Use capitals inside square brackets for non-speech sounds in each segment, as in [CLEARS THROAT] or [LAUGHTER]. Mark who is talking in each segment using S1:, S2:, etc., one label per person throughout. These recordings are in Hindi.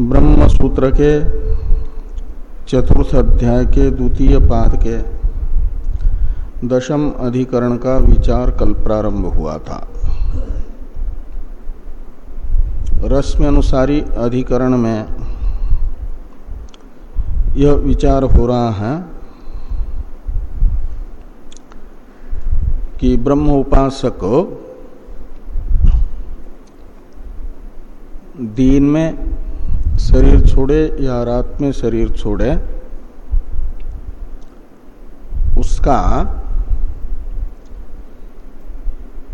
S1: ब्रह्म सूत्र के चतुर्थ अध्याय के द्वितीय पाद के दशम अधिकरण का विचार कल प्रारंभ हुआ था। रश्मि अनुसारी अधिकरण में यह विचार हो रहा है कि ब्रह्म उपासक दिन में शरीर छोड़े या रात में शरीर छोड़े, उसका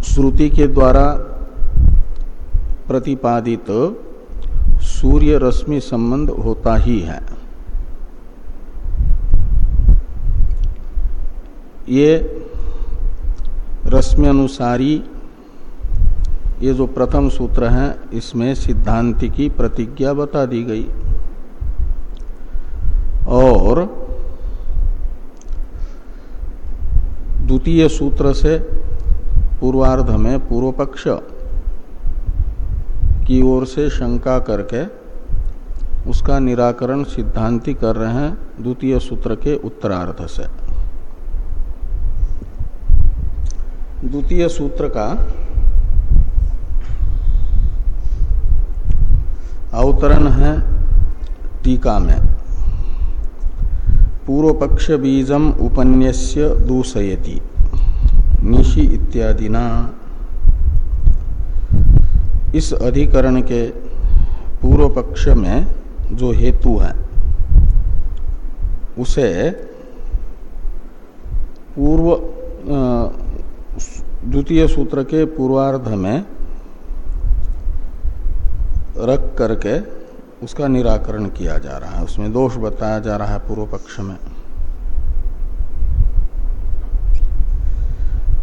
S1: श्रुति के द्वारा प्रतिपादित सूर्य रश्मि संबंध होता ही है। ये रश्मि अनुसारी ये जो प्रथम सूत्र है, इसमें सिद्धांति की प्रतिज्ञा बता दी गई। और द्वितीय सूत्र से पूर्वार्ध में पूर्व पक्ष की ओर से शंका करके उसका निराकरण सिद्धांति कर रहे हैं द्वितीय सूत्र के उत्तरार्ध से। द्वितीय सूत्र का अवतरण है टीका में। पूर्व पक्ष बीजम उपन्यस्य दूषयति। निशि इत्यादि ना इस अधिकरण के पूर्व पक्ष में जो हेतु है, उसे पूर्व द्वितीय सूत्र के पूर्वार्ध में रख करके उसका निराकरण किया जा रहा है। उसमें दोष बताया जा रहा है पूर्व पक्ष में।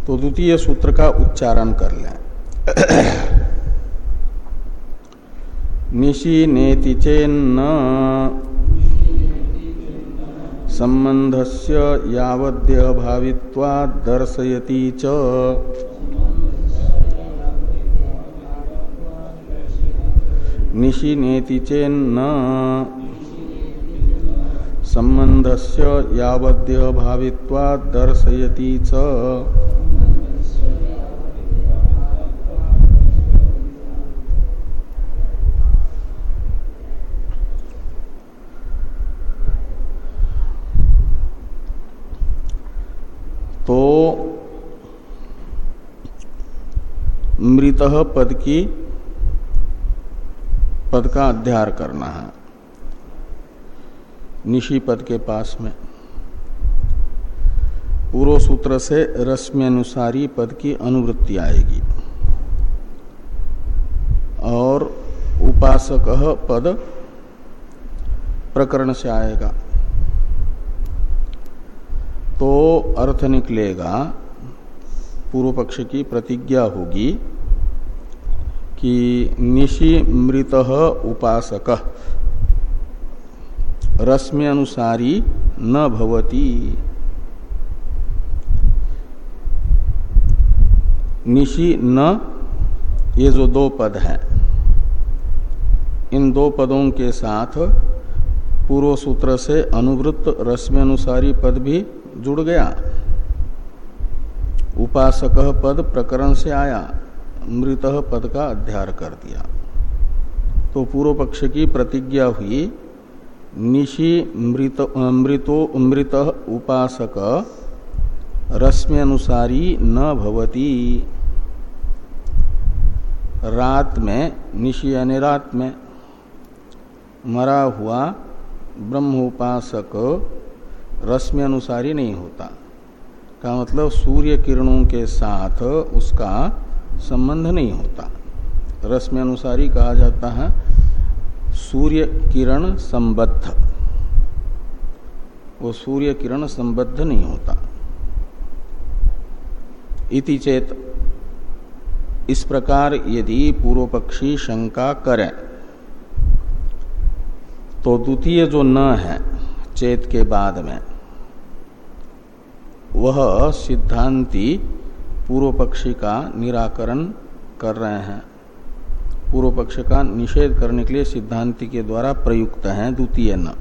S1: तो द्वितीय सूत्र का उच्चारण कर लें। [CLEARS THROAT] निशी नेति चेन्न संबंधस्य यावद्य भावित्वा दर्शयति च। निशि नेति चेन्न संबंधस्य यावद्य भावित्वा दर्शयति च। तो मृत पद की पद का अध्यार करना है। निशी पद के पास में। पूर्व सूत्र से रश्मि अनुसारी पद की अनुवृत्ति आएगी। और उपासक पद प्रकरण से आएगा। तो अर्थ निकलेगा, पूर्व पक्ष की प्रतिज्ञा होगी कि निशि मृत उपासक। रश्मि अनुसारी न भवती। निशि न, ये जो दो पद हैं, इन दो पदों के साथ पूर्व सूत्र से अनुवृत्त रश्मि अनुसारी पद भी जुड़ गया। उपासक पद प्रकरण से आया। मृत पद का अध्यार कर दिया। तो पूर्व पक्ष की प्रतिज्ञा हुई, निशि मृत मृतो मृत उपासक, रश्मि अनुसारी न भवती। रात में, निशि यानी रात में मरा हुआ ब्रह्म उपासक रश्मि अनुसारी नहीं होता। का मतलब सूर्य किरणों के साथ उसका संबंध नहीं होता। रश्मि अनुसारी कहा जाता है, सूर्य किरण संबद्ध। वो सूर्य किरण संबद्ध नहीं होता। इति चेत, इस प्रकार यदि पूर्व पक्षी शंका करे तो द्वितीय जो न है, चेत के बाद में, वह सिद्धांति पूर्व पक्षी का निराकरण कर रहे हैं। पूर्व पक्ष का निषेध करने के लिए सिद्धांति के द्वारा प्रयुक्त है द्वितीय न।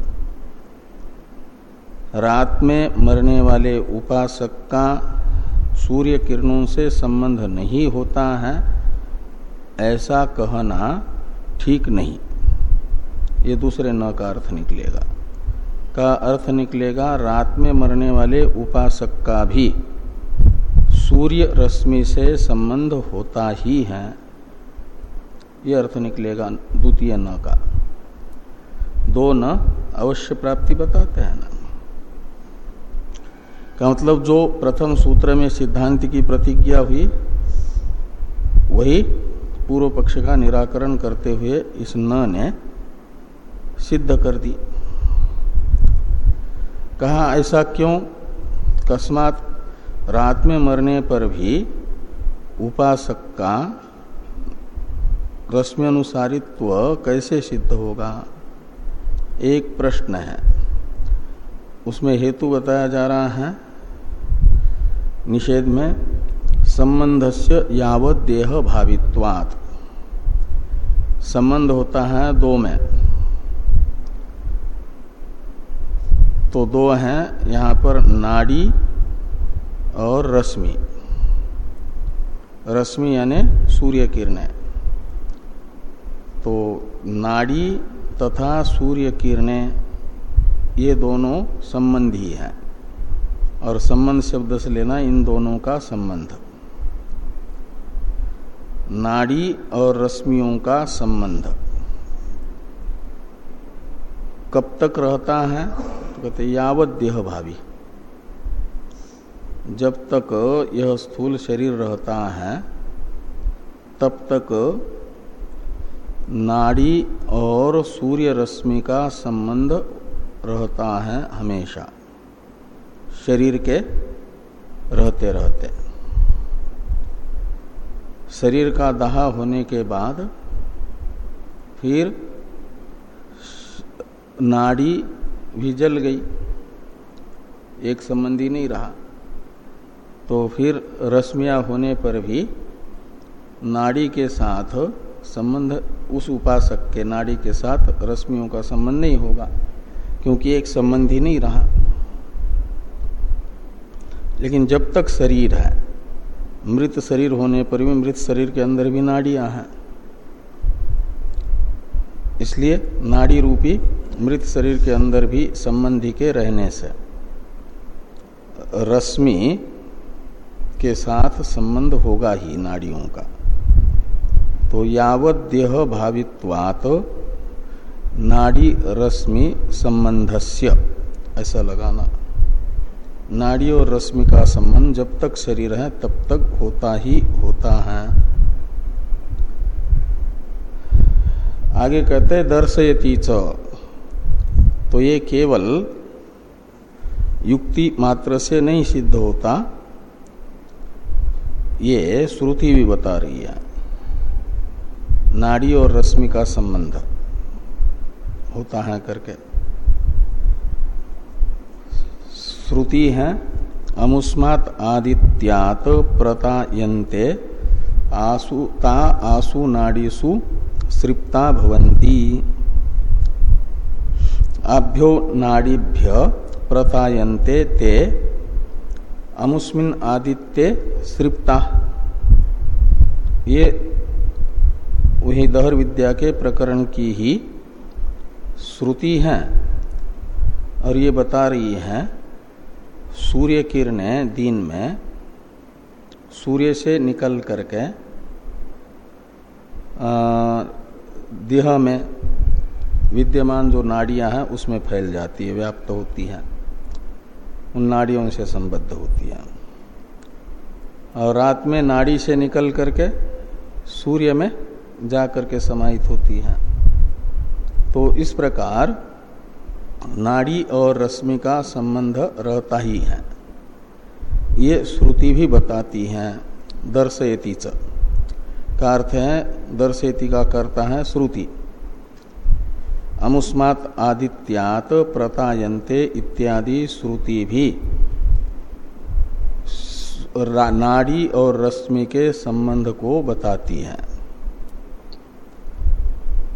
S1: रात में मरने वाले उपासक का सूर्य किरणों से संबंध नहीं होता है, ऐसा कहना ठीक नहीं। ये दूसरे न का अर्थ निकलेगा। का अर्थ निकलेगा, रात में मरने वाले उपासक का भी। सूर्य रश्मि से संबंध होता ही है। ये अर्थ निकलेगा द्वितीय न का। दो न अवश्य प्राप्ति बताते हैं ना। का मतलब जो प्रथम सूत्र में सिद्धांत की प्रतिज्ञा हुई, वही पूर्व पक्ष का निराकरण करते हुए इस न ने सिद्ध कर दी। कहा, ऐसा क्यों? कस्मात रात में मरने पर भी उपासक का रश्मि अनुसारित्व कैसे सिद्ध होगा? एक प्रश्न है। उसमें हेतु बताया जा रहा है। निषेध में संबंध से यावत देह भावित्वात्। संबंध होता है दो में। तो दो हैं, यहाँ पर नाड़ी और रश्मि। रश्मि यानी सूर्य किरणें। तो नाड़ी तथा सूर्य किरणें, ये दोनों संबंधी हैं। और संबंध शब्द से लेना इन दोनों का संबंध। नाड़ी और रश्मियों का संबंध। कब तक रहता है? तो कहते यावत देह भावी जब तक यह स्थूल शरीर रहता है, तब तक नाड़ी और सूर्य रश्मि का संबंध रहता है हमेशा। शरीर के रहते रहते। शरीर का दहा होने के बाद फिर नाड़ी भी जल गई। एक संबंधी नहीं रहा। तो फिर रश्मियाँ होने पर भी नाड़ी के साथ संबंध, उस उपासक के नाड़ी के साथ रश्मियों का संबंध नहीं होगा, क्योंकि एक संबंध ही नहीं रहा। लेकिन जब तक शरीर है, मृत शरीर होने पर भी मृत शरीर के अंदर भी नाड़ियाँ हैं। इसलिए नाड़ी रूपी मृत शरीर के अंदर भी संबंधी के रहने से रश्मि के साथ संबंध होगा ही नाड़ियों का। तो यावत देह भावित्वात नाड़ी रश्मि संबंधस्य, ऐसा लगाना। नाड़ी और रश्मि का संबंध जब तक शरीर है, तब तक होता ही होता है। आगे कहते दर्शयती च। तो ये केवल युक्ति मात्र से नहीं सिद्ध होता ये श्रुति भी बता रही है। नाड़ी और रश्मि का संबंध होता है करके। श्रुति है अमुस्मात आदित्यात प्रतायन्ते आसु, ता आसु नाड़ीसु सृप्ता भवंती आभ्यो नाड़ीभ्य प्रतायन्ते ते अमुस्मिन आदित्य सृप्ता ये वही दहर विद्या के प्रकरण की ही श्रुति है और ये बता रही है, सूर्य किरणें दिन में सूर्य से निकल करके देह में विद्यमान जो नाड़ियाँ हैं उसमें फैल जाती है, व्याप्त होती हैं। उन नाड़ियों से संबद्ध होती है। और रात में नाड़ी से निकल करके सूर्य में जाकर के समाहित होती है। तो इस प्रकार नाड़ी और रश्मि का संबंध रहता ही है। ये श्रुति भी बताती है, दर्शयती च। का अर्थ है, दर्शयती का करता है श्रुति। अमुस्मात आदित्यात प्रतायन्ते इत्यादि श्रुति भी नाड़ी और रश्मि के संबंध को बताती है।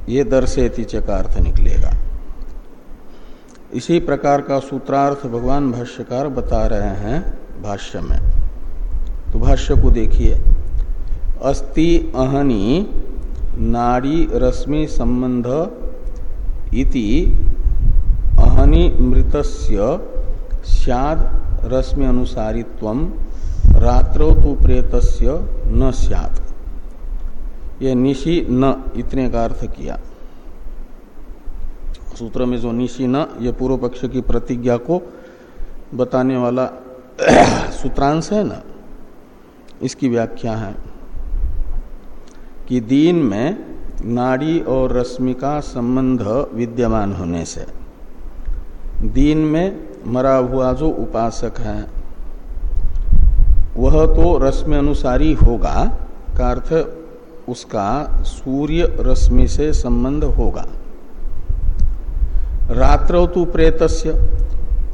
S1: ये दर्शेती का अर्थ निकलेगा। इसी प्रकार का सूत्रार्थ भगवान भाष्यकार बता रहे हैं भाष्य में। तो भाष्य को देखिए। अस्ति अहनी नाड़ी रश्मि संबंध इति अहनि मृतस्य स्याद रश्मि अनुसारित्व रात्रो तो प्रेतस्य न स्यात्। ये निशी न, इतने का अर्थ किया। सूत्र में जो निशी न, ये पूर्व पक्ष की प्रतिज्ञा को बताने वाला [COUGHS] सूत्रांश है ना, इसकी व्याख्या है कि दीन में नाड़ी और रश्मि का संबंध विद्यमान होने से। दीन में मरा हुआ जो उपासक है, वह तो रश्मि अनुसारी होगा, का अर्थ उसका सूर्य रश्मि से संबंध होगा। रात्र तो प्रेतस्य,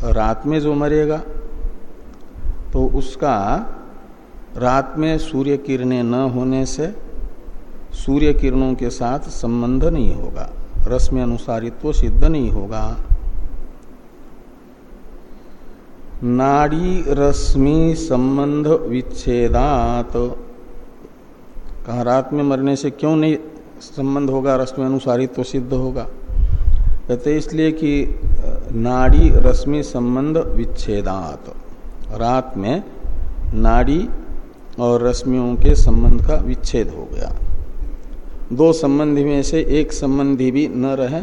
S1: रात में जो मरेगा तो उसका रात में सूर्य किरणें न होने से सूर्य किरणों के साथ संबंध नहीं होगा। रश्मि अनुसारित्व सिद्ध नहीं होगा। नाड़ी रश्मि संबंध विच्छेदात। कहा, रात में मरने से क्यों नहीं संबंध होगा? रश्मि अनुसारित्व सिद्ध होगा। कहते इसलिए कि, नाड़ी रश्मि संबंध विच्छेदात। रात में नाड़ी और रश्मियों के संबंध का विच्छेद हो गया। दो संबंधी में से एक संबंधी भी न रहे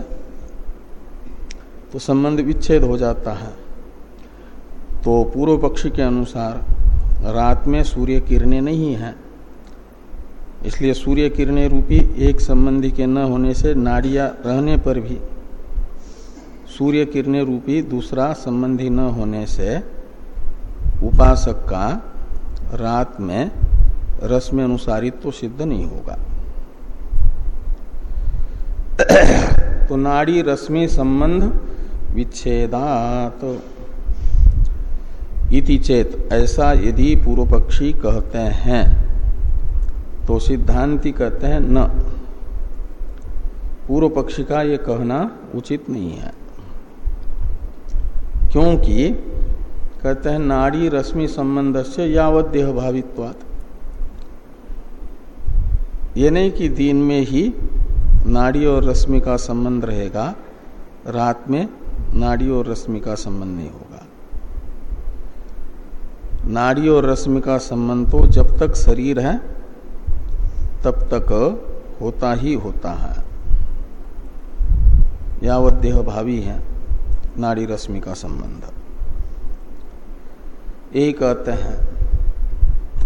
S1: तो संबंध विच्छेद हो जाता है। तो पूर्व पक्षी के अनुसार रात में सूर्य किरणें नहीं हैं, इसलिए सूर्य किरणें रूपी एक संबंधी के न होने से नाड़िया रहने पर भी सूर्य किरणें रूपी दूसरा संबंधी न होने से उपासक का रात में रस में अनुसारित तो सिद्ध नहीं होगा। तो नाड़ी रश्मि संबंध विच्छेदात। इति चेत, ऐसा यदि पूर्व पक्षी कहते हैं तो सिद्धांति कहते हैं न। पूर्व पक्षी का यह कहना उचित नहीं है। क्योंकि कहते हैं नाड़ी रश्मि संबंध से यावत देह भावित्वात ये नहीं कि दिन में ही नाड़ी और रश्मि का संबंध रहेगा, रात में नाड़ी और रश्मि का संबंध नहीं होगा। नाड़ी और रश्मि का संबंध तो जब तक शरीर है, तब तक होता ही होता है। यावत देह भावी है, नाड़ी रश्मि का संबंध। एक कहते हैं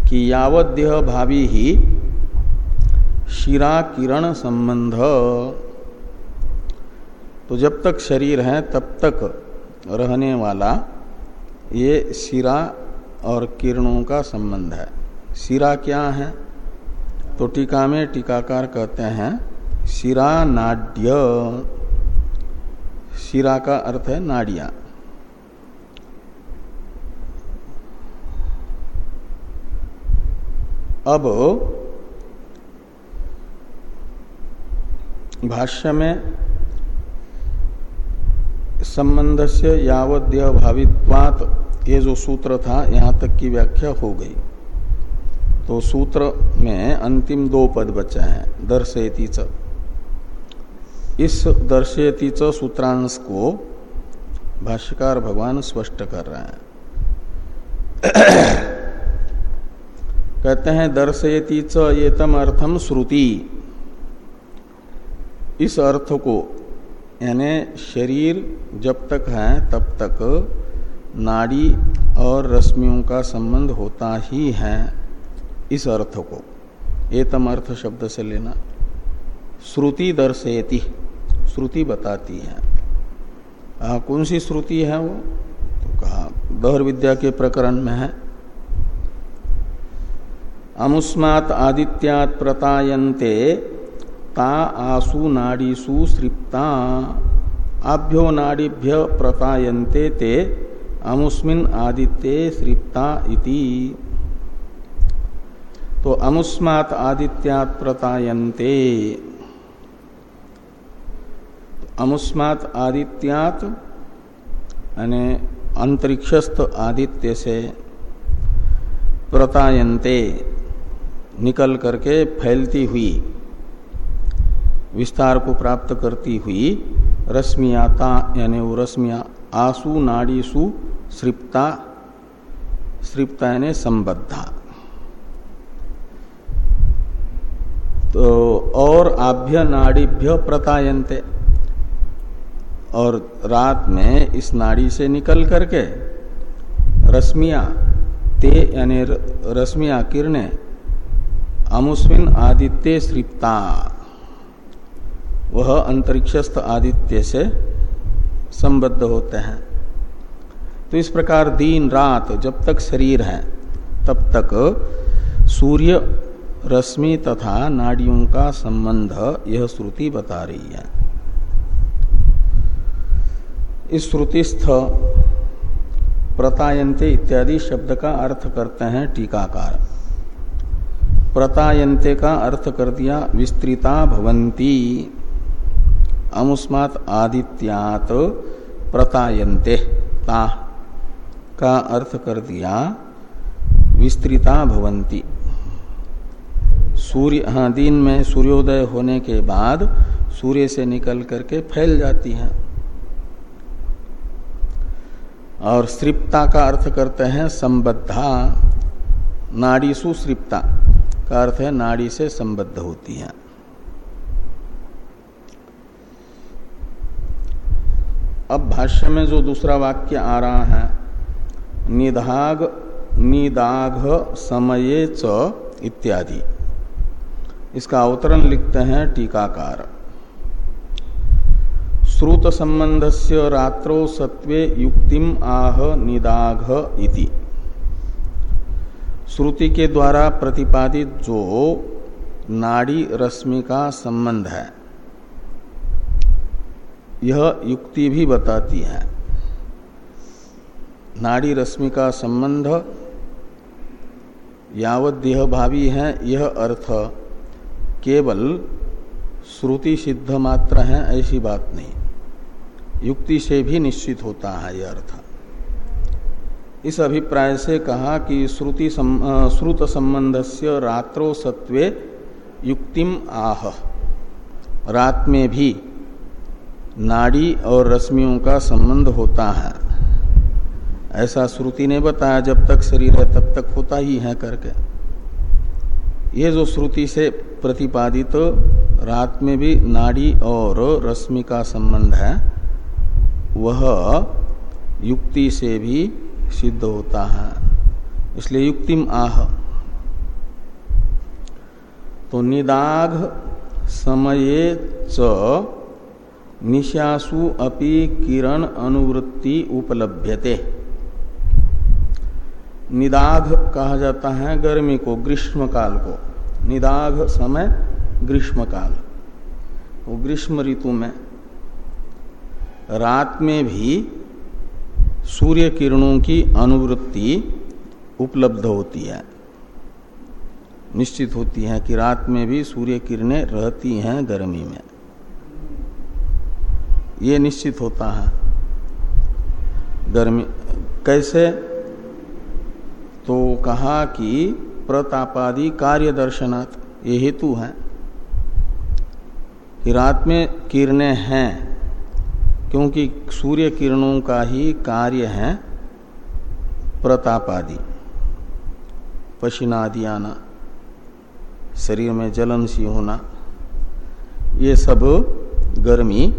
S1: कि यावत देह भावी ही शिरा किरण संबंध तो जब तक शरीर है, तब तक रहने वाला ये शिरा और किरणों का संबंध है। शिरा क्या है? तो टीका में टीकाकार कहते हैं शिरा नाड्य शिरा का अर्थ है नाड़िया। अब भाष्य में संबंध से यावद्य भावित्वात ये जो सूत्र था, यहाँ तक की व्याख्या हो गई। तो सूत्र में अंतिम दो पद बचे हैं, दर्शयती च। इस दर्शयती च सूत्रांश को भाष्यकार भगवान स्पष्ट कर रहे हैं। [COUGHS] कहते हैं, दर्शयती च ये तम अर्थम श्रुति। इस अर्थ को यानी शरीर जब तक है तब तक नाड़ी और रश्मियों का संबंध होता ही है इस अर्थ को। एतम अर्थ शब्द से लेना। श्रुति दर्शयति श्रुति बताती है। आ, कौन सी श्रुति है वो? तो कहा दहर विद्या के प्रकरण में है। अमुस्मात आदित्यात प्रतायन्ते ता आसु नाड़ीसु सृप्ता। आभ्यो नाड़ीभ्य प्रतायन्ते ते, अमुस्मिन आदित्य सृप्ता इति। तो अमुस्मात आदित्यात प्रतायन्ते अमुस्मात आदित्यात यानी अंतरिक्षस्थ आदित्य से प्रतायन्ते निकल करके फैलती हुई। विस्तार को प्राप्त करती हुई रश्मियाता, यानी वो रश्मिया, आसु, नाड़ीसु, श्रिप्ता श्रिप्ता यानी संबद्धा। तो और आभ्य नाड़ीभ्य प्रतायन्ते। और रात में इस नाड़ी से निकल करके रश्मिया, ते यानी रश्मिया किरणें अमुस्विन आदित्य, श्रिप्ता। वह अंतरिक्षस्थ आदित्य से संबद्ध होते हैं। तो इस प्रकार दिन, रात जब तक शरीर है, तब तक सूर्य रश्मि तथा नाड़ियों का संबंध यह श्रुति बता रही है। इस श्रुतिस्थ प्रतायन्ते इत्यादि शब्द का अर्थ करते हैं टीकाकार। प्रतायन्ते का अर्थ कर दिया, विस्तृता भवंती अमुस्मात आदित्यात प्रतायन्ते। ता। का अर्थ कर दिया? विस्तृता भवंती सूर्य हाँ दिन में सूर्योदय होने के बाद सूर्य से निकल करके फैल जाती हैं। और सृप्ता का अर्थ करते हैं संबद्धा। नाड़ी सुश्रिप्ता का अर्थ है नाड़ी से संबद्ध होती है। अब भाष्य में जो दूसरा वाक्य आ रहा है, निधाग, निदाघ समये च इत्यादि। इसका अवतरण लिखते हैं टीकाकार। श्रुत संबंध से रात्रो सत्वे युक्तिम आह निदाघ इति। श्रुति के द्वारा प्रतिपादित जो नाड़ी रश्मि का संबंध है। यह युक्ति भी बताती है। नाड़ी रश्मि का संबंध यावत देह भावी है, यह अर्थ केवल श्रुति सिद्ध मात्र है, ऐसी बात नहीं। युक्ति से भी निश्चित होता है यह अर्थ। इस अभिप्राय से कहा कि श्रुति श्रुत संबंध से रात्रो सत्वे युक्तिम आह। रात में भी नाड़ी और रश्मियों का संबंध होता है। ऐसा श्रुति ने बताया, जब तक शरीर है, तब तक होता ही है करके। ये जो श्रुति से प्रतिपादित तो रात में भी नाड़ी और रश्मि का संबंध है, वह युक्ति से भी सिद्ध होता है। इसलिए युक्तिम आह। तो निदाघ समये च निशासु अपि किरण अनुवृत्ति उपलभ्यते। निदाघ कहा जाता है गर्मी को ग्रीष्म काल को। निदाघ समय ग्रीष्म काल वो ग्रीष्म ऋतु में रात में भी सूर्य किरणों की अनुवृत्ति उपलब्ध होती है। निश्चित होती है कि रात में भी सूर्य किरणें रहती हैं गर्मी में। ये निश्चित होता है। गर्मी, कैसे? तो कहा कि प्रतापादि कार्य दर्शनात् ये हेतु है। कि रात में किरणें हैं, क्योंकि सूर्य किरणों का ही कार्य है प्रतापादि। पसीना आदि आना शरीर में जलन सी होना, ये सब गर्मी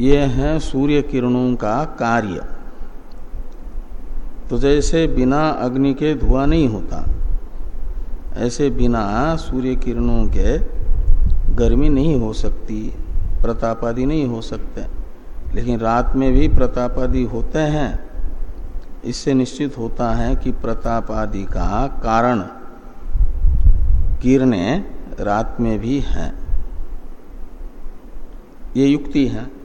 S1: ये है सूर्य किरणों का कार्य। तो जैसे बिना अग्नि के धुआँ नहीं होता, ऐसे बिना सूर्य किरणों के गर्मी नहीं हो सकती, प्रतापादि नहीं हो सकते। लेकिन रात में भी प्रतापादि होते हैं। इससे निश्चित होता है कि प्रताप आदि का कारण किरणें रात में भी हैं। ये युक्ति है।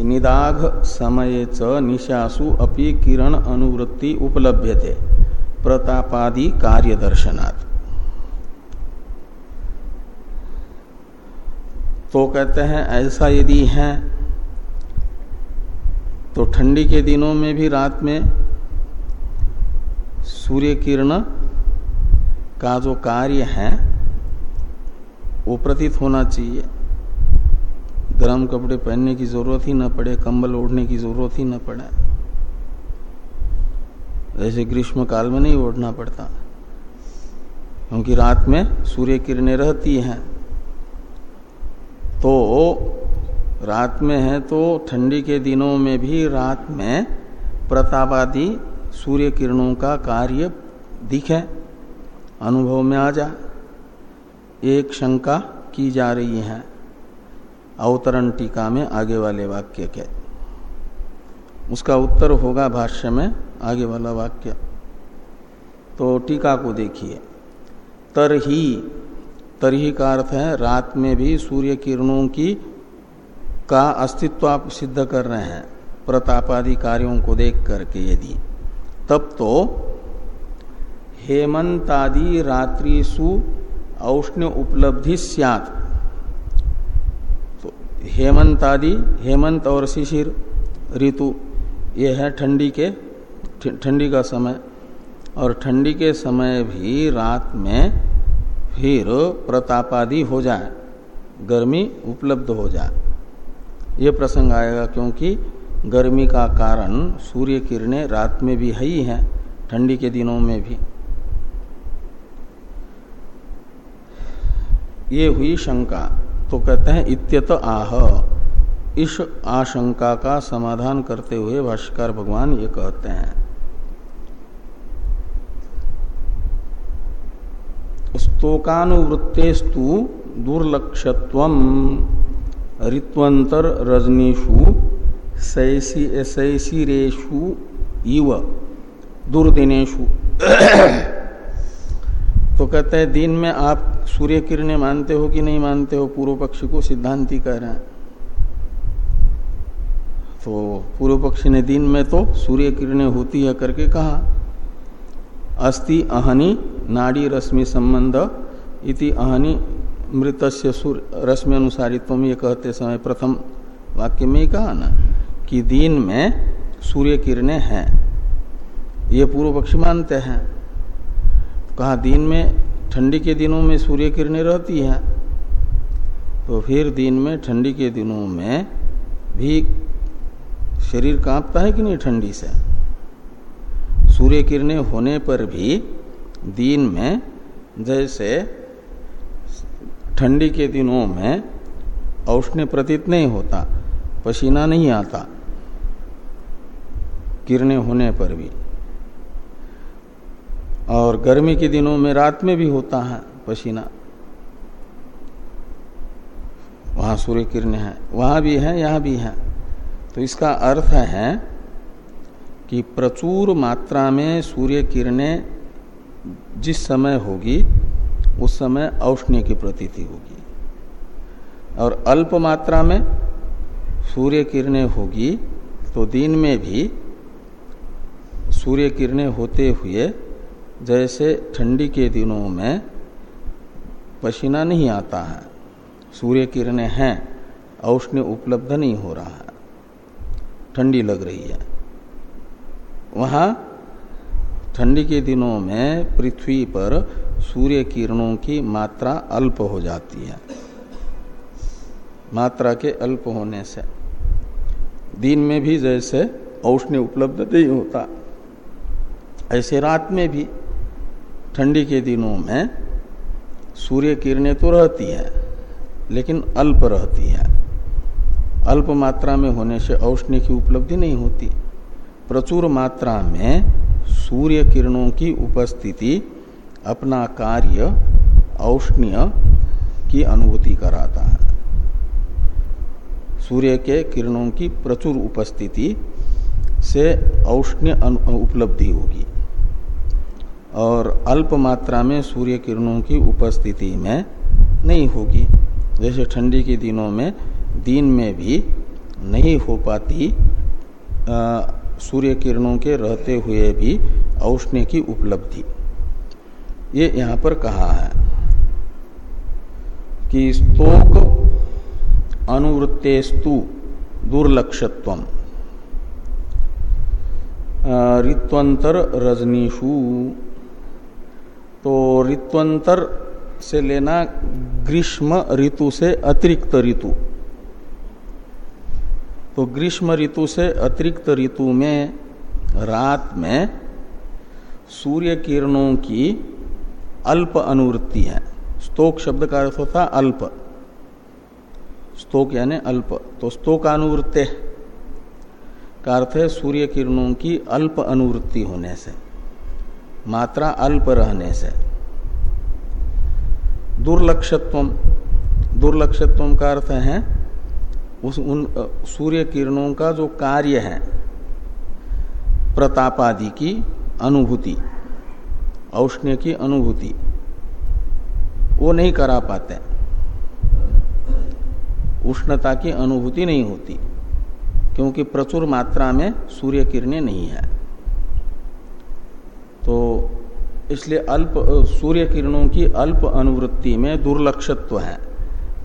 S1: निदाघ समय च निशासु अपि किरण अनुवृत्ति उपलब्ध थे प्रतापादि कार्य दर्शनात् तो कहते हैं, ऐसा यदि है तो ठंडी के दिनों में भी रात में सूर्य किरण का जो कार्य है, वो प्रतीत होना चाहिए। गर्म कपड़े पहनने की ज़रूरत ही न पड़े, कंबल ओढ़ने की ज़रूरत ही न पड़े। जैसे ग्रीष्म काल में नहीं ओढ़ना पड़ता, क्योंकि रात में सूर्य किरणें रहती हैं। तो रात में है तो ठंडी के दिनों में भी रात में प्रतापादि सूर्य किरणों का कार्य दिखे, अनुभव में आ जा। एक शंका की जा रही है अवतरण टीका में आगे वाले वाक्य के। उसका उत्तर होगा भाष्य में आगे वाला वाक्य। तो टीका को देखिए। तरही तरही का अर्थ है रात में भी सूर्य किरणों की का अस्तित्व आप सिद्ध कर रहे हैं, प्रतापादि कार्यों को देख करके यदि। तब तो हेमंतादि रात्रिसु औष्ण्य उपलब्धि सियात। हेमंत आदि हेमंत और शिशिर ऋतु, ये है ठंडी के ठंडी का समय। और ठंडी के समय भी रात में फिर प्रताप आदि हो जाए, गर्मी उपलब्ध हो जाए। ये प्रसंग आएगा क्योंकि गर्मी का कारण सूर्य किरणें रात में भी है ही हैं, ठंडी के दिनों में भी। ये हुई शंका। तो कहते हैं, इत्यत आह। इस आशंका का समाधान करते हुए भाष्कर भगवान ये कहते हैं। स्तोकानुवृत्तेस्तु दुर्लक्षत्व ऋत्वंतर रजनीषु सैसिरेशु इव दुर्दिनेशु तो कहते हैं, दिन में आप सूर्य किरणें मानते हो कि नहीं मानते हो? पूर्व पक्षी को सिद्धांति कह रहे हैं। तो पूर्व पक्षी ने दिन में तो सूर्य किरणें होती है करके कहा, अस्ति अहनि नाड़ी रश्मि संबंध इति अहनि मृत से रश्मि अनुसारित्व ये कहते समय प्रथम वाक्य में ही कहा ना, कि दिन में सूर्य किरणें हैं। ये पूर्व पक्षी मानते हैं। कहा दिन में, ठंडी के दिनों में सूर्य किरणें रहती हैं तो फिर दिन में, ठंडी के दिनों में भी शरीर कांपता है कि नहीं ठंडी से? सूर्य किरणें होने पर भी दिन में, जैसे ठंडी के दिनों में औष्ण्य प्रतीत नहीं होता, पसीना नहीं आता, किरणें होने पर भी। और गर्मी के दिनों में रात में भी होता है पसीना। वहाँ सूर्य किरणें हैं, वहाँ भी है, यहाँ भी है। तो इसका अर्थ है कि प्रचुर मात्रा में सूर्य किरणें जिस समय होगी, उस समय औष्ण्य की प्रतीति होगी। और अल्प मात्रा में सूर्य किरणें होगी तो दिन में भी सूर्य किरणें होते हुए जैसे ठंडी के दिनों में पसीना नहीं आता है, सूर्य किरणें हैं, औष्ण्य उपलब्ध नहीं हो रहा है, ठंडी लग रही है। वहाँ ठंडी के दिनों में पृथ्वी पर सूर्य किरणों की मात्रा अल्प हो जाती है। मात्रा के अल्प होने से दिन में भी जैसे औष्ण्य उपलब्ध नहीं होता, ऐसे रात में भी ठंडी के दिनों में सूर्य किरणें तो रहती हैं, लेकिन अल्प रहती है। अल्प मात्रा में होने से औष्ण्य की उपलब्धि नहीं होती। प्रचुर मात्रा में सूर्य किरणों की उपस्थिति अपना कार्य औष्ण्य की अनुभूति कराता है। सूर्य के किरणों की प्रचुर उपस्थिति से औष्ण्य उपलब्धि होगी। और अल्प मात्रा में सूर्य किरणों की उपस्थिति में नहीं होगी। जैसे ठंडी के दिनों में, दिन में भी नहीं हो पाती सूर्य किरणों के रहते हुए भी औष्ण्य की उपलब्धि। ये यहाँ पर कहा है कि स्तोक अनुवृत्तेस्तु दुर्लक्षत्व ऋत्वंतर रजनीशु तो ऋत्वंतर से लेना ग्रीष्म ऋतु से अतिरिक्त ऋतु। तो ग्रीष्म ऋतु से अतिरिक्त ऋतु में रात में सूर्य किरणों की अल्प अनुवृत्ति है। स्तोक शब्द का अर्थ होता अल्प। स्तोक यानी अल्प। तो स्तोक अनुवृत्ते का अर्थ है सूर्य किरणों की अल्प अनुवृत्ति होने से। मात्रा अल्प रहने से। दुर्लक्षत्व दुर्लक्षत्व का अर्थ है, उस उन सूर्य किरणों का जो कार्य है, प्रतापादि की अनुभूति, औष्ण्य की अनुभूति, वो नहीं करा पाते। उष्णता की अनुभूति नहीं होती, क्योंकि प्रचुर मात्रा में सूर्य किरणें नहीं है। तो इसलिए अल्प सूर्य किरणों की अल्प अनुवृत्ति में दुर्लक्षत्व है।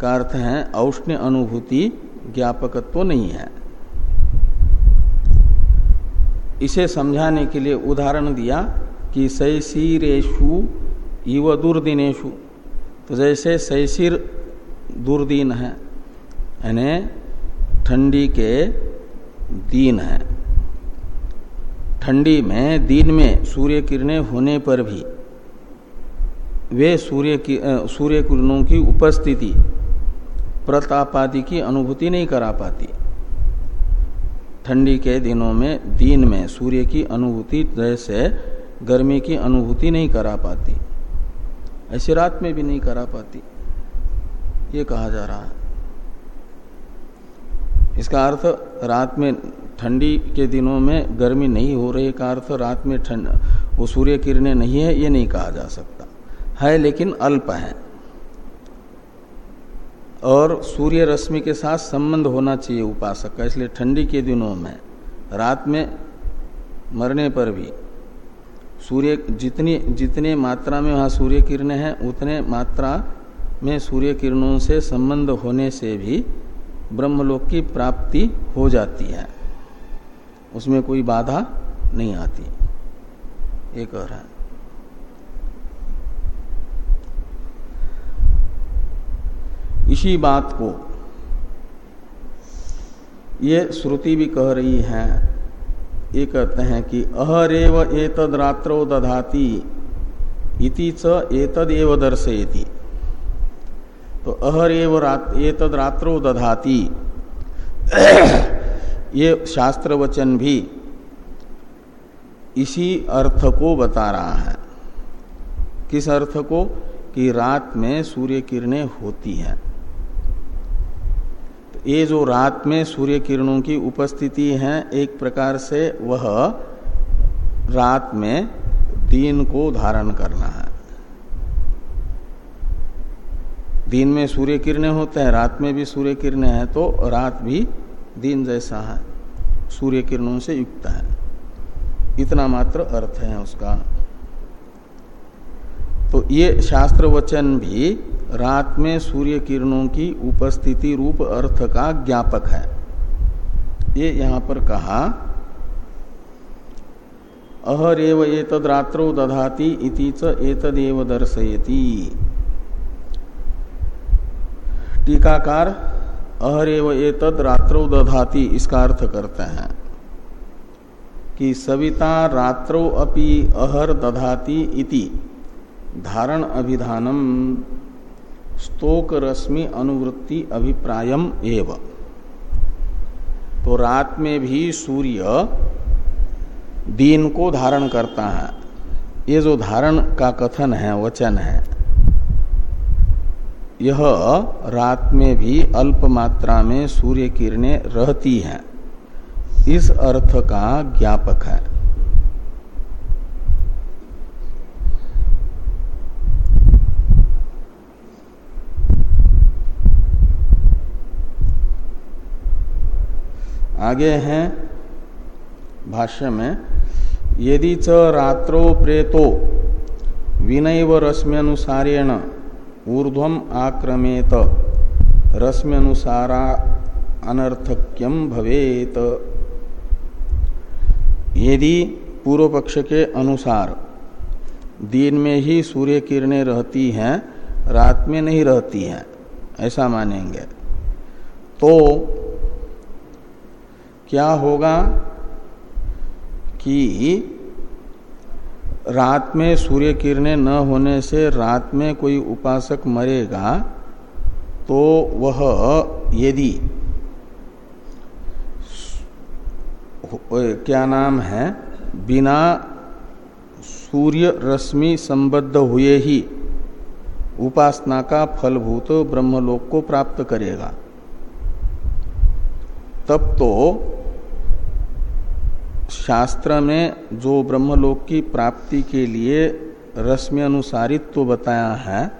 S1: का अर्थ है, औष्ण्य अनुभूति ज्ञापकत्व नहीं है। इसे समझाने के लिए उदाहरण दिया कि सैसीरेशु इव दुर्दिनेशु तो जैसे सैसिर दुर्दीन है, यानी ठंडी के दिन है। ठंडी में, दिन में सूर्य किरणें होने पर भी वे सूर्य की सूर्य किरणों की उपस्थिति प्रतापादि की अनुभूति नहीं करा पाती। ठंडी के दिनों में, दिन में सूर्य की अनुभूति जैसे गर्मी की अनुभूति नहीं करा पाती। ऐसे रात में भी नहीं करा पाती। ये कहा जा रहा है। इसका अर्थ रात में ठंडी के दिनों में गर्मी नहीं हो रही का अर्थ, रात में ठंड, वो सूर्य किरणें नहीं है, ये नहीं कहा जा सकता। है लेकिन अल्प है। और सूर्य रश्मि के साथ संबंध होना चाहिए उपासक का, इसलिए ठंडी के दिनों में, रात में मरने पर भी सूर्य जितनी, जितने मात्रा में वहाँ सूर्य किरणें हैं, उतने मात्रा में सूर्य किरणों से संबंध होने से भी ब्रह्मलोक की प्राप्ति हो जाती है। उसमें कोई बाधा नहीं आती। ये कह रहा है। इसी बात को ये श्रुति भी कह रही है। ये कहते हैं कि अहरेव एतद रात्रो दधाती इति च एतद एव दर्शयति। तो अहर एव रात ये तद रात्रो दधाती। ये शास्त्र वचन भी इसी अर्थ को बता रहा है। किस अर्थ को? कि रात में सूर्य किरणें होती हैं। तो ये जो रात में सूर्य किरणों की उपस्थिति है, एक प्रकार से वह रात में दिन को धारण करना है। दिन में सूर्य किरणें होते हैं, रात में भी सूर्य किरणें हैं तो रात भी दिन जैसा है, सूर्य किरणों से युक्त है। इतना मात्र अर्थ है उसका। तो ये शास्त्र वचन भी रात में सूर्य किरणों की उपस्थिति रूप अर्थ का ज्ञापक है। ये यहाँ पर कहा, अहरेव एतद रात्रो दधाती इति च एतदेव दर्शयती। टीकाकार अहरेव एतद रात्रो दधाती, इसका अर्थ करते हैं कि सविता रात्रो अपि अहर दधाती इति। धारण अभिधानम, स्तोक रश्मि अनुवृत्ति अभिप्रायम एव। तो रात में भी सूर्य दिन को धारण करता है। ये जो धारण का कथन है, वचन है यह रात में भी अल्प मात्रा में सूर्य किरणें रहती हैं। इस अर्थ का ज्ञापक है। आगे हैं भाष्य में, यदि च रात्रो प्रेतो विनैव रश्म्यनुसारेण ऊर्ध्वम आक्रमेत। रश्मि अनुसारा अनर्थक्यम भवेत। यदि पूर्व पक्ष के अनुसार दिन में ही सूर्य किरणें रहती हैं, रात में नहीं रहती हैं, ऐसा मानेंगे। तो क्या होगा कि रात में सूर्य किरणें न होने से रात में कोई उपासक मरेगा तो वह यदि क्या नाम है? बिना सूर्य रश्मि संबद्ध हुए ही उपासना का फलभूत ब्रह्मलोक को प्राप्त करेगा। तब तो शास्त्र में जो ब्रह्मलोक की प्राप्ति के लिए रश्मि अनुसारित्व बताया है,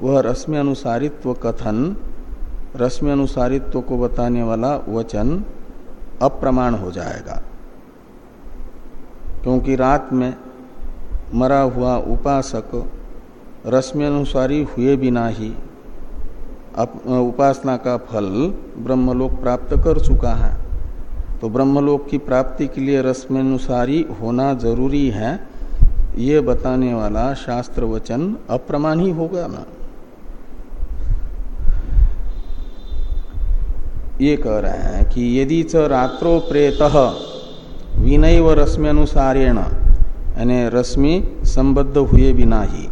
S1: वह रश्मि अनुसारित्व कथन रश्मि अनुसारित्व को बताने वाला वचन अप्रमाण हो जाएगा। क्योंकि रात में मरा हुआ उपासक रश्मि अनुसारी हुए बिना ही उपासना का फल ब्रह्मलोक प्राप्त कर चुका है। तो ब्रह्मलोक की प्राप्ति के लिए रश्मि होना ज़रूरी है, ये बताने वाला शास्त्र वचन अप्रमाण ही होगा ना। ये कह रहे हैं कि यदि च रात्रो प्रेत विनय व रश्मि अनुसारेण यानी रश्मि संबद्ध हुए बिना ही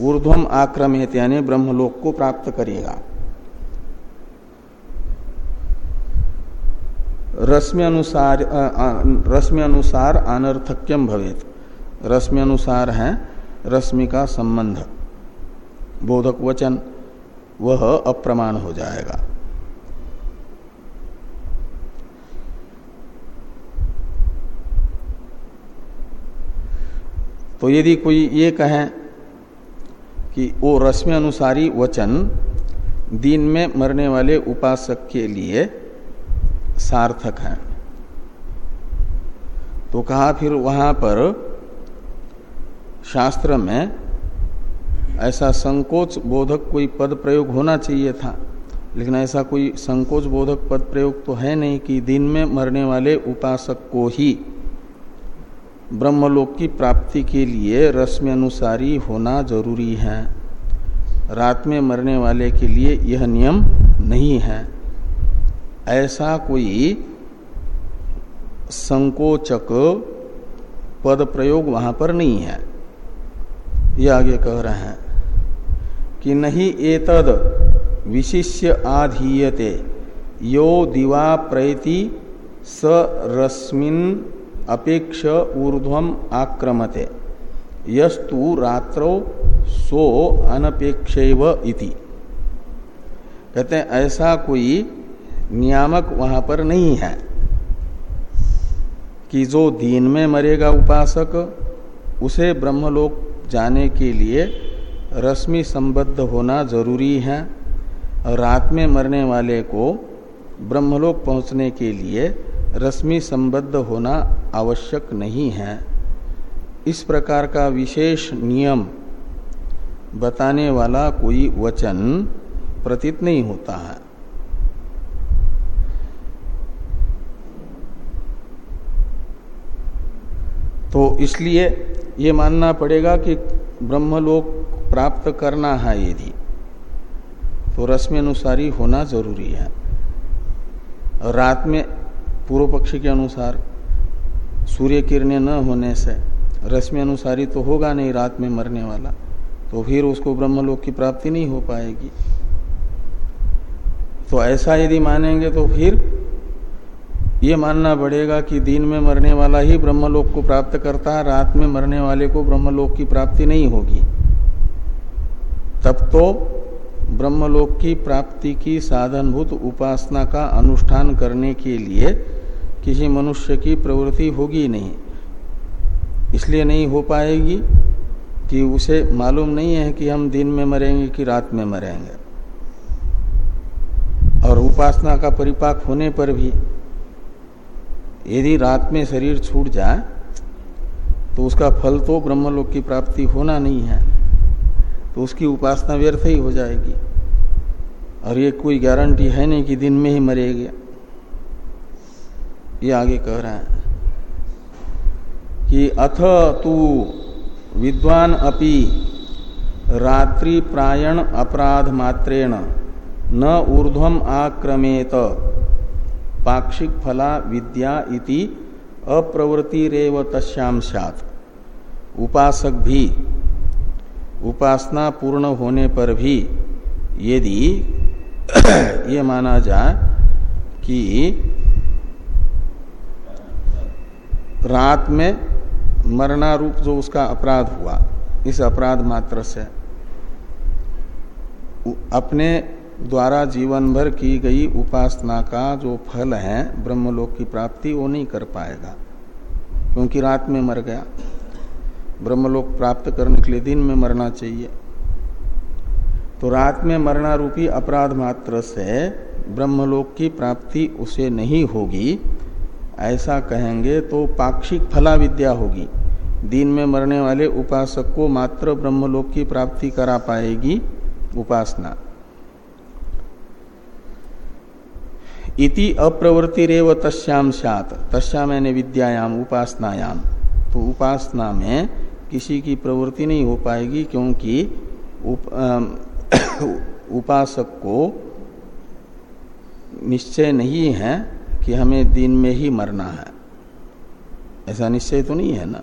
S1: ऊर्ध्वम आक्रमित यानी ब्रह्मलोक को प्राप्त करेगा। रश्मि अनुसार रश्मि अनुसार अनर्थक्यम भवेत। रश्मि अनुसार है रश्मि का संबंध। बोधक वचन, वह अप्रमाण हो जाएगा। तो यदि कोई ये कहे कि वो रश्मि अनुसारी वचन, दिन में मरने वाले उपासक के लिए सार्थक है। तो कहा फिर वहाँ पर, शास्त्र में ऐसा संकोच बोधक कोई पद प्रयोग होना चाहिए था, लेकिन ऐसा कोई संकोच बोधक पद प्रयोग तो है नहीं कि दिन में मरने वाले उपासक को ही ब्रह्मलोक की प्राप्ति के लिए रश्मि अनुसारी होना ज़रूरी है। रात में मरने वाले के लिए यह नियम नहीं है। ऐसा कोई संकोचक पद प्रयोग वहाँ पर नहीं है। ये आगे कह रहे हैं कि नहीं एतद विशिष्य आधीयते, यो दिवा प्रैति स रश्मिन अपेक्ष ऊर्ध्वम आक्रमते, यस्तु रात्रो सो अनपेक्ष इति। कहते हैं, ऐसा कोई नियामक वहाँ पर नहीं है कि जो दिन में मरेगा उपासक, उसे ब्रह्मलोक जाने के लिए रश्मि संबद्ध होना ज़रूरी है। रात में मरने वाले को ब्रह्मलोक पहुँचने के लिए रश्मि संबद्ध होना आवश्यक नहीं है। इस प्रकार का विशेष नियम बताने वाला कोई वचन प्रतीत नहीं होता है। तो इसलिए ये मानना पड़ेगा कि ब्रह्मलोक प्राप्त करना है यदि तो रश्मि अनुसारी होना ज़रूरी है। और रात में पूर्व पक्षी के अनुसार सूर्य किरणें न होने से रश्मि अनुसारी तो होगा, नहीं रात में मरने वाला तो फिर उसको ब्रह्मलोक की प्राप्ति नहीं हो पाएगी। तो ऐसा यदि मानेंगे तो फिर ये मानना पड़ेगा कि दिन में मरने वाला ही ब्रह्मलोक को प्राप्त करता है, रात में मरने वाले को ब्रह्मलोक की प्राप्ति नहीं होगी। तब तो ब्रह्मलोक की प्राप्ति की साधनभूत उपासना का अनुष्ठान करने के लिए किसी मनुष्य की प्रवृत्ति होगी नहीं। इसलिए नहीं हो पाएगी कि उसे मालूम नहीं है कि हम दिन में मरेंगे कि रात में मरेंगे। और उपासना का परिपाक होने पर भी यदि रात में शरीर छूट जाए तो उसका फल तो ब्रह्मलोक की प्राप्ति होना नहीं है तो उसकी उपासना व्यर्थ ही हो जाएगी। और ये कोई गारंटी है नहीं कि दिन में ही मरेगा। ये आगे कह रहा है कि अथ तू विद्वान अपि रात्रि प्रायण अपराध मात्रेण न ऊर्ध्वम आक्रमेत। पाक्षिक फला विद्या इति अप्रवृत्तिरेव तस्याम सात उपासक भी, उपासना पूर्ण होने पर भी यदि [COUGHS] ये माना जाए कि रात में मरणारूप जो उसका अपराध हुआ, इस अपराध मात्र से अपने द्वारा जीवन भर की गई उपासना का जो फल है, ब्रह्मलोक की प्राप्ति, वो नहीं कर पाएगा। क्योंकि रात में मर गया। ब्रह्मलोक प्राप्त करने के लिए दिन में मरना चाहिए। तो रात में मरना रूपी अपराध मात्र से ब्रह्मलोक की प्राप्ति उसे नहीं होगी। ऐसा कहेंगे तो पाक्षिक फला विद्या होगी। दिन में मरने वाले उपासक को मात्र ब्रह्मलोक की प्राप्ति करा पाएगी उपासना। इति अप्रवृत्तिरेव तस्याम सात तस्याम यानी विद्यायाम उपासनायाम तो उपासना में किसी की प्रवृत्ति नहीं हो पाएगी क्योंकि उप, [COUGHS] उपासक को निश्चय नहीं है कि हमें दिन में ही मरना है। ऐसा निश्चय तो नहीं है ना?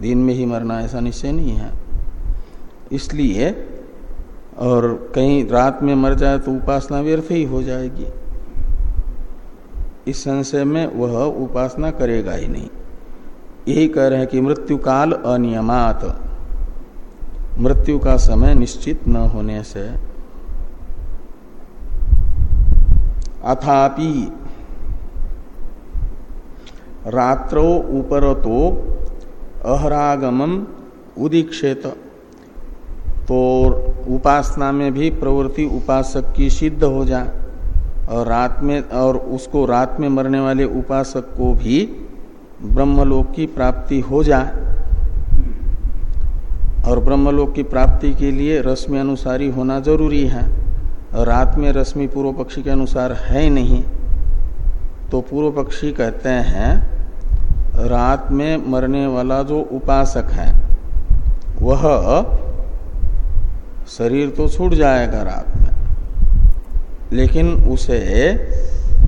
S1: दिन में ही मरना ऐसा निश्चय नहीं है। इसलिए और कहीं रात में मर जाए तो उपासना व्यर्थ ही हो जाएगी। इस संशय में वह उपासना करेगा ही नहीं। यही कह रहे हैं कि मृत्यु काल अनियमात। मृत्यु का समय निश्चित न होने से अथापि रात्रो उपरतो अहरागमम उदीक्षेत। तो उपासना में भी प्रवृत्ति उपासक की सिद्ध हो जाए। और रात में, और उसको रात में मरने वाले उपासक को भी ब्रह्मलोक की प्राप्ति हो जाए। और ब्रह्मलोक की प्राप्ति के लिए रश्मि अनुसारी होना ज़रूरी है। और रात में रश्मि पूर्व पक्षी के अनुसार है नहीं। तो पूर्व पक्षी कहते हैं, रात में मरने वाला जो उपासक है, वह शरीर तो छूट जाएगा रात। लेकिन उसे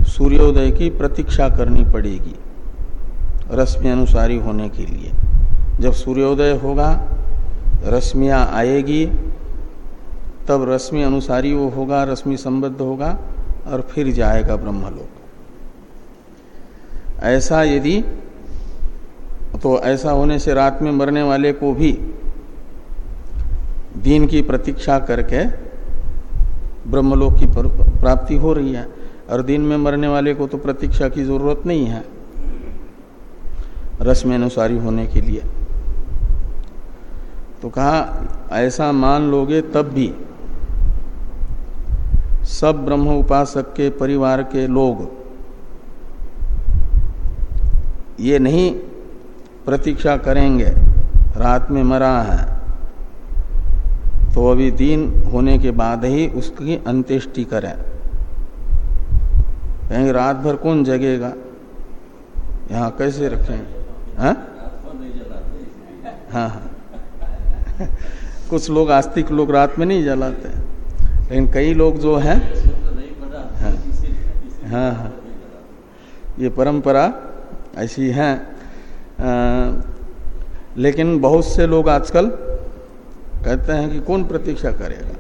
S1: सूर्योदय की प्रतीक्षा करनी पड़ेगी रश्मि अनुसारी होने के लिए। जब सूर्योदय होगा, रश्मियाँ आएगी, तब रश्मि अनुसारी वो होगा, रश्मि संबद्ध होगा और फिर जाएगा ब्रह्मलोक। ऐसा यदि तो ऐसा होने से रात में मरने वाले को भी दिन की प्रतीक्षा करके ब्रह्मलोक की प्राप्ति हो रही है और दिन में मरने वाले को तो प्रतीक्षा की ज़रूरत नहीं है रश्मि अनुसारी होने के लिए। तो कहा, ऐसा मान लोगे तब भी सब ब्रह्म उपासक के परिवार के लोग ये नहीं प्रतीक्षा करेंगे, रात में मरा है। तो अभी दिन होने के बाद ही उसकी अंत्येष्टि करें। कहेंगे रात भर कौन जगेगा? यहाँ कैसे रखें? हाँ? हाँ हाँ। [LAUGHS] कुछ लोग आस्तिक लोग रात में नहीं जलाते। लेकिन कई लोग जो हैं हाँ हाँ हाँ। ये परंपरा ऐसी है। आ, लेकिन बहुत से लोग आजकल कहते हैं कि कौन प्रतीक्षा करेगा?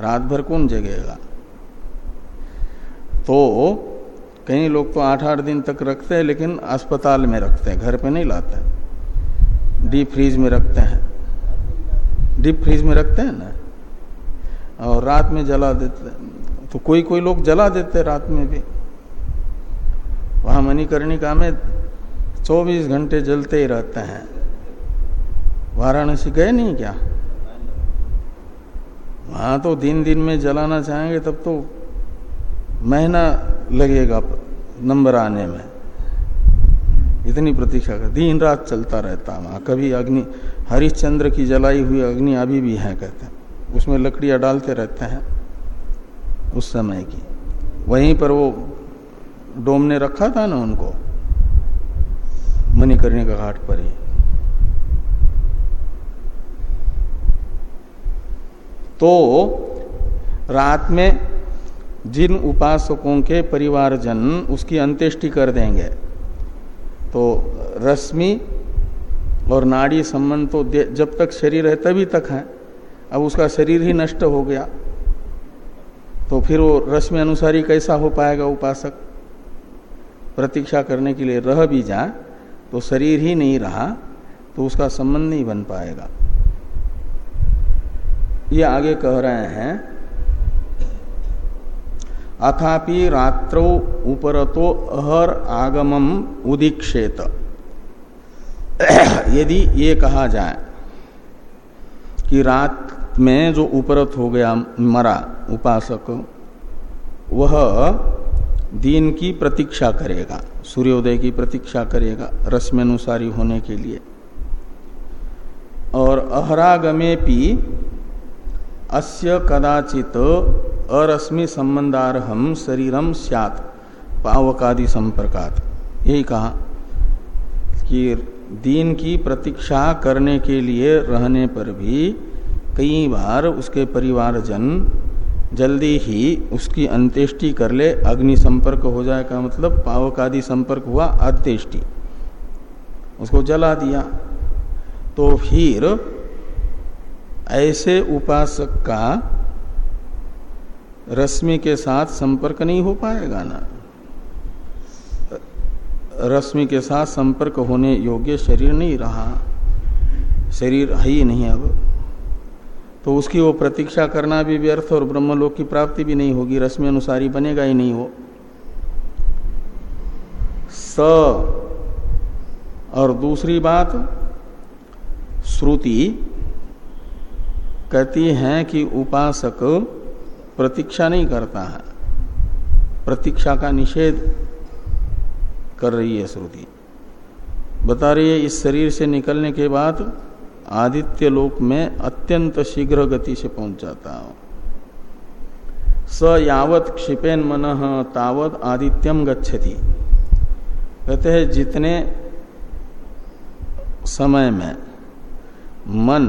S1: रात भर कौन जगेगा? तो कई लोग तो आठ आठ दिन तक रखते हैं, लेकिन अस्पताल में रखते हैं, घर पे नहीं लाते डीप फ्रीज में रखते हैं। डीप फ्रीज में रखते हैं ना? और रात में जला देते तो कोई कोई लोग जला देते रात में भी। वहाँ मणिकर्णिका में 24 घंटे जलते ही रहते हैं। वाराणसी गए नहीं क्या? वहाँ तो दिन दिन में जलाना चाहेंगे, तब तो महीना लगेगा नंबर आने में। इतनी प्रतीक्षा कर दिन रात चलता रहता वहाँ। कभी अग्नि, हरिश्चंद्र की जलाई हुई अग्नि अभी भी है, कहते हैं। उसमें लकड़ियाँ डालते रहते हैं उस समय की। वहीं पर वो डोम ने रखा था ना उनको मणिकर्णी का घाट पर ही। तो रात में जिन उपासकों के परिवारजन उसकी अंत्येष्टि कर देंगे। तो रश्मि और नाड़ी संबंध तो जब तक शरीर है तभी तक है। अब उसका शरीर ही नष्ट हो गया। तो फिर वो रश्मि अनुसारी कैसा हो पाएगा उपासक? प्रतीक्षा करने के लिए रह भी जाए तो शरीर ही नहीं रहा तो उसका संबंध नहीं बन पाएगा। ये आगे कह रहे हैं, अथापि रात्रो उपरतो अहर आगमम उदीक्षेत। [COUGHS] यदि ये कहा जाए कि रात में जो उपरत हो गया, मरा उपासक, वह दिन की प्रतीक्षा करेगा, सूर्योदय की प्रतीक्षा करेगा रश्मि अनुसारी होने के लिए। और अहरागमे पी अस्य कदाचित अरश्मि संबंधारहम शरीरम स्यात। पावकादि संपर्कात। यही कहा कि दीन की प्रतीक्षा करने के लिए रहने पर भी कई बार उसके परिवारजन जल्दी ही उसकी अंत्येष्टि कर ले, अग्नि संपर्क हो जाए का मतलब पावक आदि संपर्क हुआ अंत्येष्टि। उसको जला दिया। तो फिर ऐसे उपासक का रश्मि के साथ संपर्क नहीं हो पाएगा ना। रश्मि के साथ संपर्क होने योग्य शरीर नहीं रहा। शरीर है ही नहीं अब। तो उसकी वो प्रतीक्षा करना भी व्यर्थ और ब्रह्मलोक की प्राप्ति भी नहीं होगी। रश्मि अनुसारी बनेगा ही नहीं हो स और दूसरी बात, श्रुति कहती है कि उपासक प्रतीक्षा नहीं करता है। प्रतीक्षा का निषेध कर रही है श्रुति। बता रही है, इस शरीर से निकलने के बाद आदित्य लोक में अत्यंत शीघ्र गति से पहुँच जाता हूँ। स यावत क्षिपेन मन तावत आदित्यम गच्छति। कहते हैं, जितने समय में मन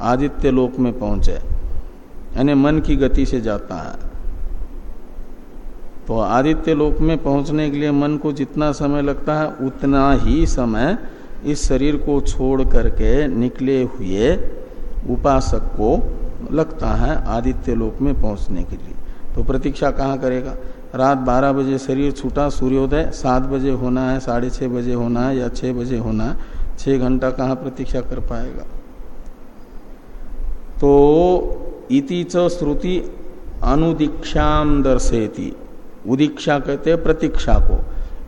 S1: आदित्य लोक में पहुँचे। यानी मन की गति से जाता है। तो आदित्य लोक में पहुँचने के लिए मन को जितना समय लगता है, उतना ही समय इस शरीर को छोड़ करके निकले हुए उपासक को लगता है आदित्य लोक में पहुँचने के लिए। तो प्रतीक्षा कहाँ करेगा? रात 12 बजे शरीर छूटा, सूर्योदय सात बजे होना है, साढ़े छः बजे होना है या छः बजे होना है छः घंटा कहाँ प्रतीक्षा कर पाएगा? तो इति च श्रुति अनुदीक्षाम दर्शेती उदीक्षा कहते हैं प्रतीक्षा को।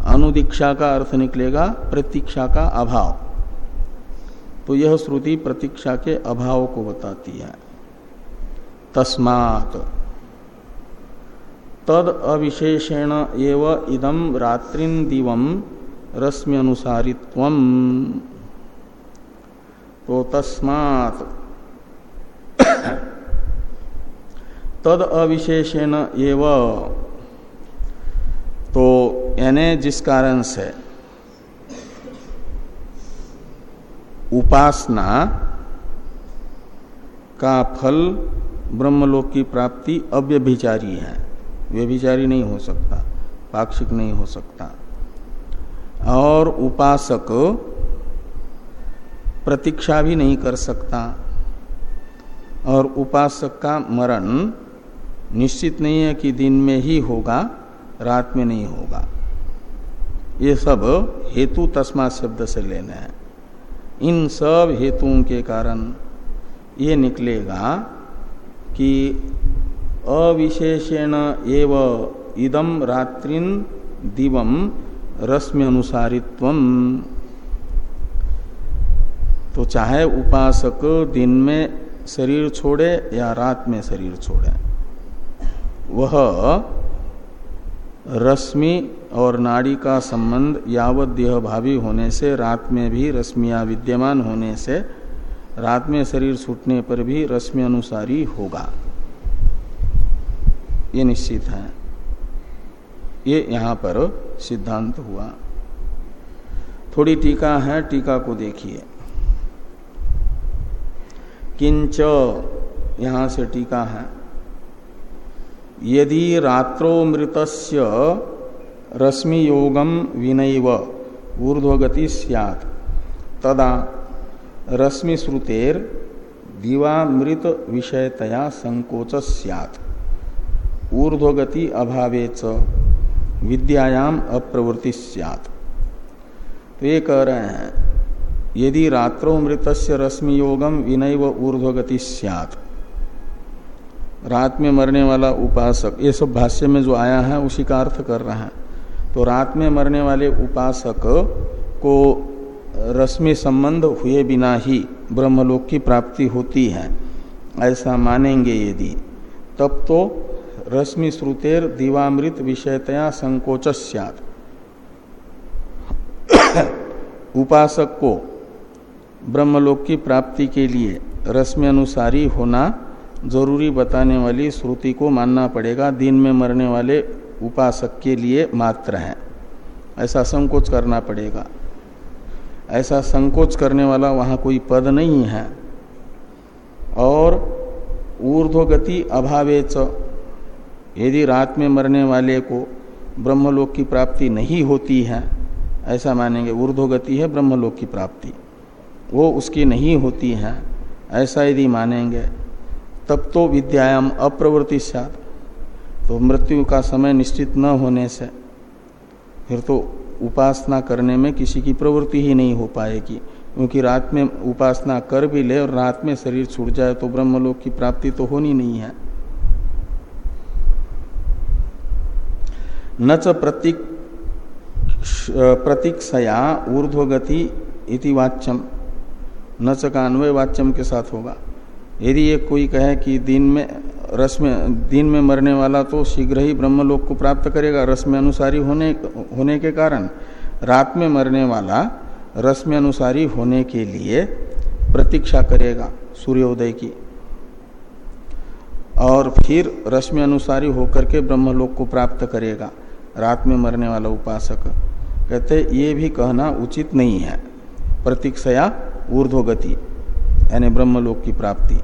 S1: अनुदीक्षा का अर्थ निकलेगा प्रतीक्षा का अभाव। तो यह श्रुति प्रतीक्षा के अभाव को बताती है। तस्मात। तद अविशेषेण एव इदम रात्रिन दिवम रश्मि अनुसारित्व तो तस्मात। [LAUGHS] तद अविशेषेण एव। तो यानी जिस कारण से उपासना का फल ब्रह्मलोक की प्राप्ति अव्यभिचारी है। व्यभिचारी नहीं हो सकता, पाक्षिक नहीं हो सकता। और उपासक प्रतीक्षा भी नहीं कर सकता। और उपासक का मरण निश्चित नहीं है कि दिन में ही होगा, रात में नहीं होगा। ये सब हेतु तस्मा शब्द से लेने हैं। इन सब हेतुओं के कारण ये निकलेगा कि अविशेषेण एव इदम रात्रिन दिवम रश्मि अनुसारित्व तो चाहे उपासक दिन में शरीर छोड़े या रात में शरीर छोड़े? वह रश्मि और नाड़ी का संबंध यावत देह भावी होने से, रात में भी रश्मिया विद्यमान होने से, रात में शरीर छूटने पर भी रश्मि अनुसारी होगा। ये निश्चित है। ये यहाँ पर सिद्धांत हुआ। थोड़ी टीका है, टीका को देखिए। किंच यहाँ से टीका है। यदि रात्रो मृतस्य रश्मि योगम विनैव, ऊर्ध्वगति सियात, तदा रश्मि श्रुतेर दिवामृत विषयतया संकोच सियात। ऊर्ध्वगति अभावे च विद्यायाम अप्रवृत्ति सियात। तो ये कह रहे हैं यदि रात्रो मृतस्य रश्मि योगम विनैव ऊर्ध्वगति सियात। रात में मरने वाला उपासक, ये सब भाष्य में जो आया है, उसी का अर्थ कर रहा है। तो रात में मरने वाले उपासक को रश्मि संबंध हुए बिना ही ब्रह्मलोक की प्राप्ति होती है। ऐसा मानेंगे यदि, तब तो रश्मि श्रुतेर दिवामृत विषयतया संकोच [COUGHS] उपासक को ब्रह्मलोक की प्राप्ति के लिए रश्मि अनुसारी होना ज़रूरी बताने वाली श्रुति को मानना पड़ेगा। दिन में मरने वाले उपासक के लिए मात्र है। ऐसा संकोच करना पड़ेगा। ऐसा संकोच करने वाला वहाँ कोई पद नहीं है। और ऊर्ध्वगति अभावे च। यदि रात में मरने वाले को ब्रह्मलोक की प्राप्ति नहीं होती है, ऐसा मानेंगे। ऊर्ध्वगति है ब्रह्मलोक की प्राप्ति। वो उसकी नहीं होती है, ऐसा यदि मानेंगे, तब तो विद्यायाम अप्रवृत्ति सात तो मृत्यु का समय निश्चित न होने से फिर तो उपासना करने में किसी की प्रवृत्ति ही नहीं हो पाएगी। क्योंकि रात में उपासना कर भी ले और रात में शरीर छूट जाए तो ब्रह्मलोक की प्राप्ति तो होनी नहीं है। न च प्रतीक प्रतीक्षया ऊर्ध्वगति इति वाच्यम। न च का अन्वय वाच्यम के साथ होगा। यदि ये कोई कहे कि दिन में, रस में, दिन में मरने वाला तो शीघ्र ही ब्रह्मलोक को प्राप्त करेगा। रस में अनुसारी होने होने के कारण, रात में मरने वाला रस में अनुसारी होने के लिए प्रतीक्षा करेगा सूर्योदय की। और फिर रश्मि अनुसारी होकर के ब्रह्मलोक को प्राप्त करेगा रात में मरने वाला उपासक। कहते, ये भी कहना उचित नहीं है। प्रतीक्षया ऊर्ध्वगति, यानी ब्रह्मलोक की प्राप्ति।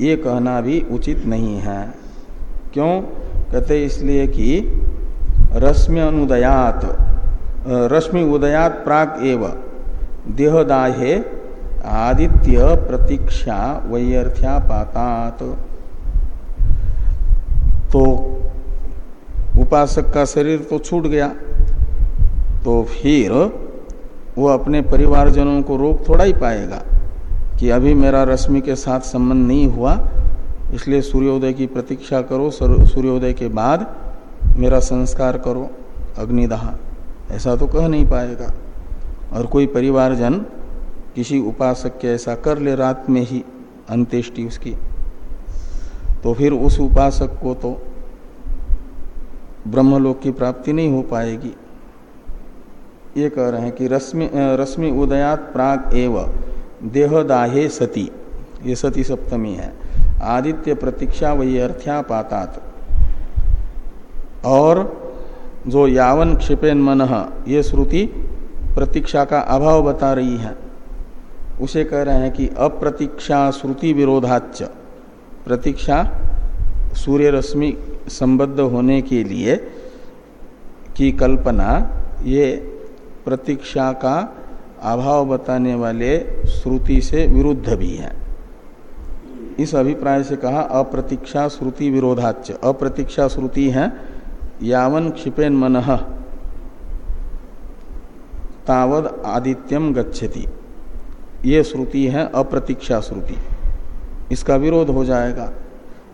S1: ये कहना भी उचित नहीं है। क्यों? कहते इसलिए कि रश्मि अनुदयात रश्मि उदयात प्राग एव। देहदाहे आदित्य प्रतीक्षा वैयर्थ्या पातात। तो उपासक का शरीर तो छूट गया। तो फिर वो अपने परिवारजनों को रोक थोड़ा ही पाएगा कि अभी मेरा रश्मि के साथ संबंध नहीं हुआ, इसलिए सूर्योदय की प्रतीक्षा करो सूर्योदय के बाद मेरा संस्कार करो, अग्निदाह। ऐसा तो कह नहीं पाएगा। और कोई परिवारजन किसी उपासक के ऐसा कर ले रात में ही अंत्येष्टि उसकी तो फिर उस उपासक को तो ब्रह्मलोक की प्राप्ति नहीं हो पाएगी। ये कह रहे हैं कि रश्मि रश्मि उदयात प्राग एव, देहदाहे सती। ये सती सप्तमी है। आदित्य प्रतीक्षा वही अर्थ्या पातात और जो यावन क्षिपेन मन ये श्रुति प्रतीक्षा का अभाव बता रही है। उसे कह रहे हैं कि अप्रतीक्षा श्रुति विरोधाच प्रतीक्षा सूर्य रश्मि संबद्ध होने के लिए की कल्पना, ये प्रतीक्षा का अभाव बताने वाले श्रुति से विरुद्ध भी है। इस अभिप्राय से कहा, अप्रतीक्षा श्रुति विरोधाच अप्रतीक्षा श्रुति है, यावन क्षिपेन मन। तावद आदित्यम गच्छति। ये श्रुति है, अप्रतीक्षा श्रुति। इसका विरोध हो जाएगा।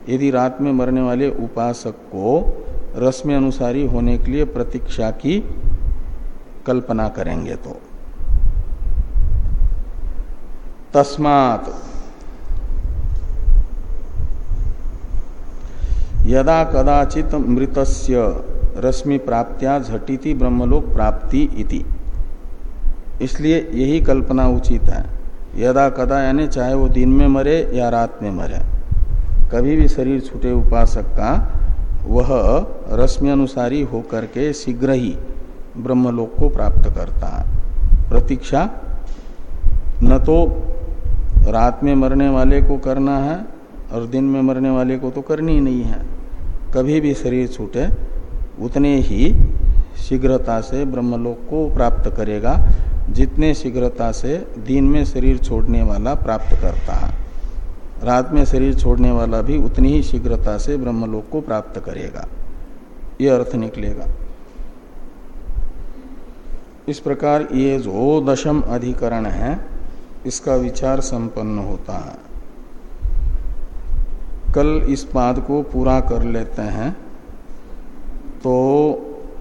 S1: यदि रात में मरने वाले उपासक को रश्मि अनुसारी होने के लिए प्रतीक्षा की कल्पना करेंगे तो। तस्मात यदा कदाचित मृतस्य रश्मि प्राप्त्या झटिति ब्रह्मलोक प्राप्ति इति। इसलिए यही कल्पना उचित है। यदा कदा यानी चाहे वो दिन में मरे या रात में मरे। कभी भी शरीर छूटे उपासक का वह रश्मि अनुसारी होकर के शीघ्र ही ब्रह्मलोक को प्राप्त करता है। प्रतीक्षा, न तो रात में मरने वाले को करना है और दिन में मरने वाले को तो करनी ही नहीं है। कभी भी शरीर छूटे, उतने ही शीघ्रता से ब्रह्मलोक को प्राप्त करेगा, जितने शीघ्रता से दिन में शरीर छोड़ने वाला प्राप्त करता है। रात में शरीर छोड़ने वाला भी उतनी ही शीघ्रता से ब्रह्मलोक को प्राप्त करेगा। यह अर्थ निकलेगा। इस प्रकार ये जो दशम अधिकरण है, इसका विचार संपन्न होता है। कल इस पाद को पूरा कर लेते हैं तो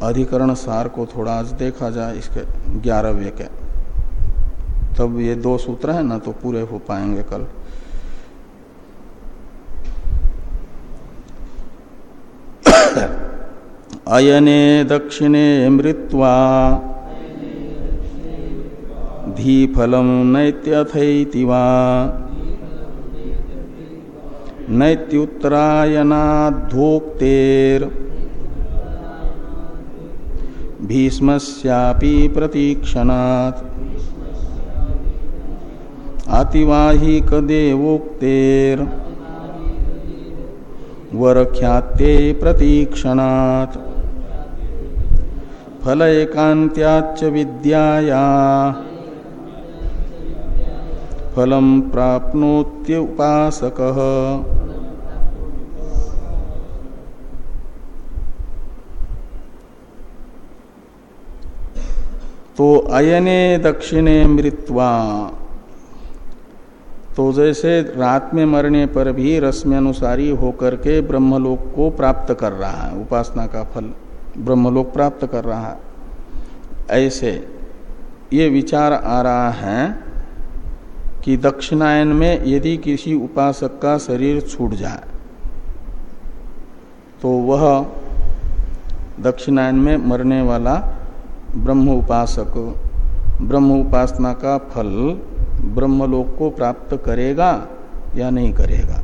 S1: अधिकरण सार को थोड़ा आज देखा जाए, इसके ग्यारहवें के। तब ये दो सूत्र है ना तो पूरे हो पाएँगे कल। [COUGHS] अयने दक्षिणे मृत्वा धीफलम नैत्यथैति वा। नैत्युत्तरायणाधोक्तेर भीष्मस्यापि प्रतीक्षणात्। आतिवाहिकदेवोक्तेर वरख्याते फल एकांत्याच विद्याया। फलम प्राप्नोत्य उपासक तो अयने दक्षिणे मृत्वा तो जैसे रात में मरने पर भी रश्मि अनुसारी होकर के ब्रह्मलोक को प्राप्त कर रहा है, उपासना का फल ब्रह्मलोक प्राप्त कर रहा है। ऐसे ये विचार आ रहा है कि दक्षिणायन में यदि किसी उपासक का शरीर छूट जाए तो वह दक्षिणायन में मरने वाला ब्रह्म उपासक, ब्रह्म उपासना का फल ब्रह्मलोक को प्राप्त करेगा या नहीं करेगा?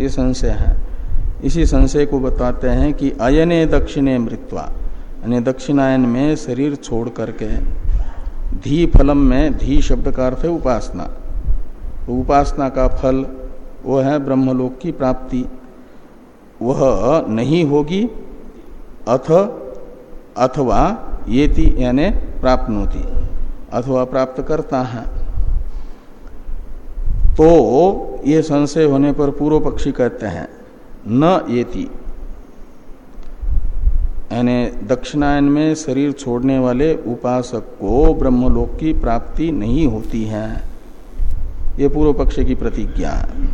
S1: ये संशय है। इसी संशय को बताते हैं कि अयने दक्षिणे मृत्वा, यानी दक्षिणायन में शरीर छोड़ करके धी फलम में धी शब्द का अर्थ है उपासना। उपासना का फल, वो है ब्रह्मलोक की प्राप्ति। वह नहीं होगी, अथ, अथवा ये यानी प्राप्त होती अथवा प्राप्त करता है। तो ये संशय होने पर पूर्व पक्षी कहते हैं, न येती। यानी दक्षिणायन में शरीर छोड़ने वाले उपासक को ब्रह्मलोक की प्राप्ति नहीं होती है। ये पूर्व पक्ष की प्रतिज्ञा है।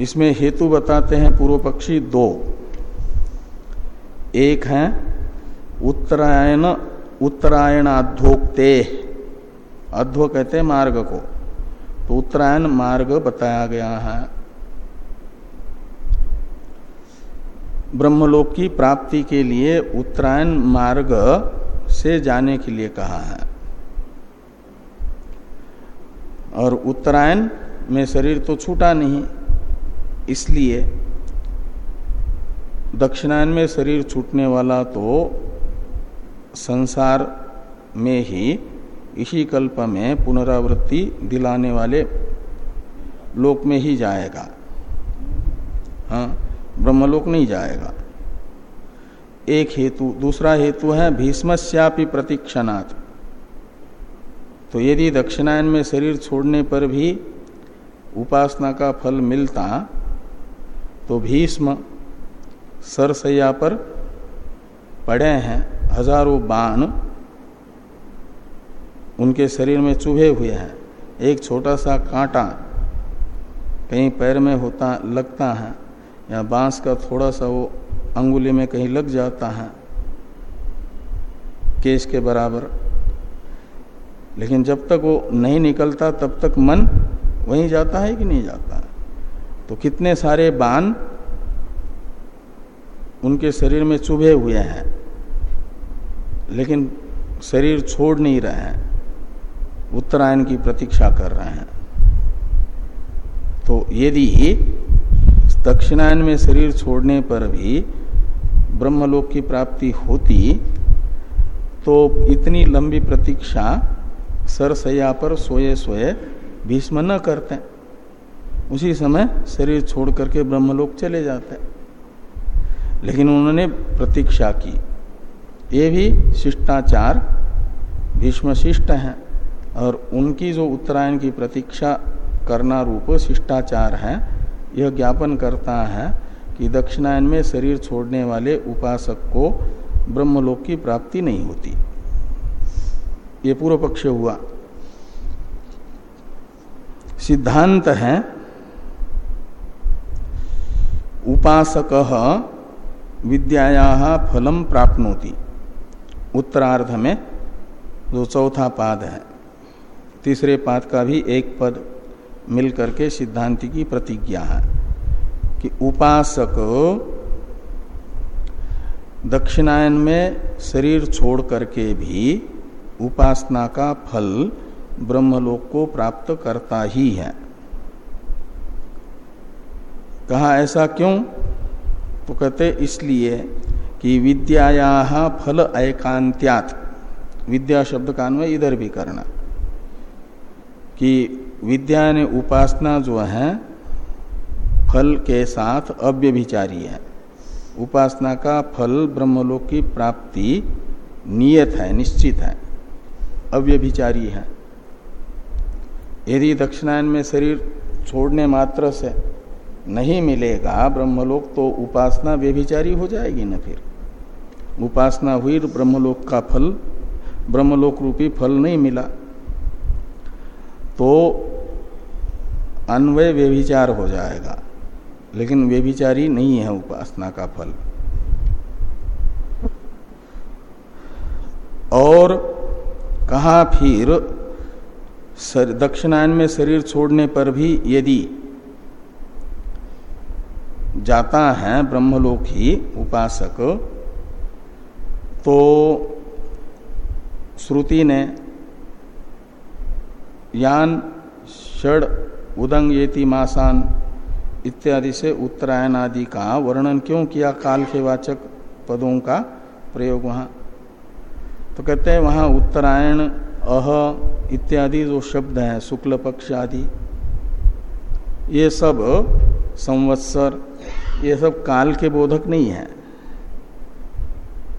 S1: इसमें हेतु बताते हैं पूर्व पक्षी दो। एक है उत्तरायण उत्तरायण अध्योक्ते अध्व कहते मार्ग को। तो उत्तरायण मार्ग बताया गया है। ब्रह्मलोक की प्राप्ति के लिए उत्तरायण मार्ग से जाने के लिए कहा है। और उत्तरायण में शरीर तो छूटा नहीं, इसलिए दक्षिणायन में शरीर छूटने वाला तो संसार में ही इसी कल्प में पुनरावृत्ति दिलाने वाले लोक में ही जाएगा। हाँ। ब्रह्मलोक नहीं जाएगा। एक हेतु, दूसरा हेतु है भीष्मश्यापी प्रतीक्षणात्। तो यदि दक्षिणायन में शरीर छोड़ने पर भी उपासना का फल मिलता तो भीष्म सरसैया पर पड़े हैं, हज़ारों बाण उनके शरीर में चुभे हुए हैं। एक छोटा सा कांटा कहीं पैर में होता, लगता है। या बाँस का थोड़ा सा वो अंगुली में कहीं लग जाता है केस के बराबर। लेकिन जब तक वो नहीं निकलता, तब तक मन वहीं जाता है कि नहीं जाता है? तो कितने सारे बाण उनके शरीर में चुभे हुए हैं, लेकिन शरीर छोड़ नहीं रहे हैं, उत्तरायण की प्रतीक्षा कर रहे हैं। तो यदि दक्षिणायन में शरीर छोड़ने पर भी ब्रह्मलोक की प्राप्ति होती तो इतनी लंबी प्रतीक्षा सरसैया पर सोए सोए भीष्म न करते। उसी समय शरीर छोड़ करके ब्रह्मलोक चले जाते। लेकिन उन्होंने प्रतीक्षा की। ये भी शिष्टाचार, भीष्म शिष्ट है, और उनकी जो उत्तरायण की प्रतीक्षा करना रूप शिष्टाचार है यह ज्ञापन करता है कि दक्षिणायन में शरीर छोड़ने वाले उपासक को ब्रह्मलोक की प्राप्ति नहीं होती। ये पूर्व पक्ष हुआ। सिद्धांत है, उपासक विद्याया फलम प्राप्नोति। उत्तरार्ध में जो चौथा पाद है, तीसरे पाद का भी एक पद मिलकर के सिद्धांति की प्रतिज्ञा है कि उपासक दक्षिणायन में शरीर छोड़ करके भी उपासना का फल ब्रह्मलोक को प्राप्त करता ही है। कहा, ऐसा क्यों? तो कहते, इसलिए कि विद्याया फल एकांत्यात विद्या शब्द का अन्वय इधर भी करना। कि विद्या ने उपासना जो है, फल के साथ अव्यभिचारी है। उपासना का फल ब्रह्मलोक की प्राप्ति नियत है, निश्चित है, अव्यभिचारी है। यदि दक्षिणायन में शरीर छोड़ने मात्र से नहीं मिलेगा ब्रह्मलोक तो उपासना व्यभिचारी हो जाएगी ना फिर। उपासना हुई तो ब्रह्मलोक का फल, ब्रह्मलोक रूपी फल नहीं मिला। तो अन्वय व्यभिचार हो जाएगा। लेकिन व्यभिचारी नहीं है उपासना का फल। और कहा फिर दक्षिणायन में शरीर छोड़ने पर भी यदि जाता है ब्रह्मलोक ही उपासक तो श्रुति ने यान षड उदंग येति मासान। इत्यादि से उत्तरायण आदि का वर्णन क्यों किया? काल के वाचक पदों का प्रयोग वहाँ। तो कहते हैं वहाँ उत्तरायण, अह इत्यादि जो शब्द हैं, शुक्ल पक्ष आदि, ये सब संवत्सर, ये सब काल के बोधक नहीं है।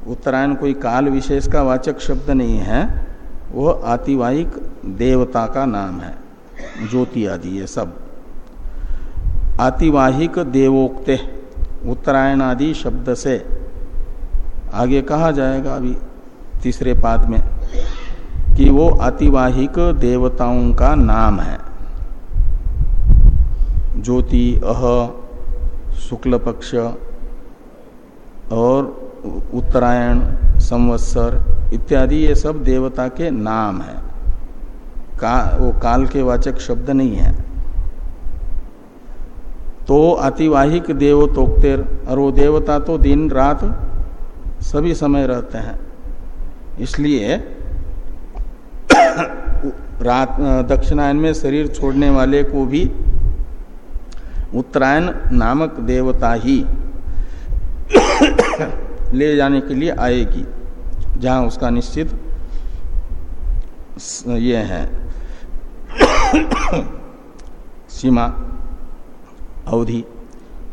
S1: उत्तरायण कोई काल विशेष का वाचक शब्द नहीं है, वह आतिवाहिक देवता का नाम है। ज्योति आदि, ये सब। आतिवाहिक देवोक्ते, उत्तरायण आदि शब्द से आगे कहा जाएगा अभी तीसरे पाद में, कि वो आतिवाहिक देवताओं का नाम है। ज्योति, अह, शुक्ल पक्ष और उत्तरायण, संवत्सर इत्यादि ये सब देवता के नाम है। का, वो काल के वाचक शब्द नहीं है। तो अतिवाहिक देवतोक्तेर और वो देवता तो दिन रात सभी समय रहते हैं। इसलिए [COUGHS] रात, दक्षिणायन में शरीर छोड़ने वाले को भी उत्तरायण नामक देवता ही [COUGHS] ले जाने के लिए आएगी, जहाँ उसका निश्चित ये है। [COUGHS] सीमा अवधि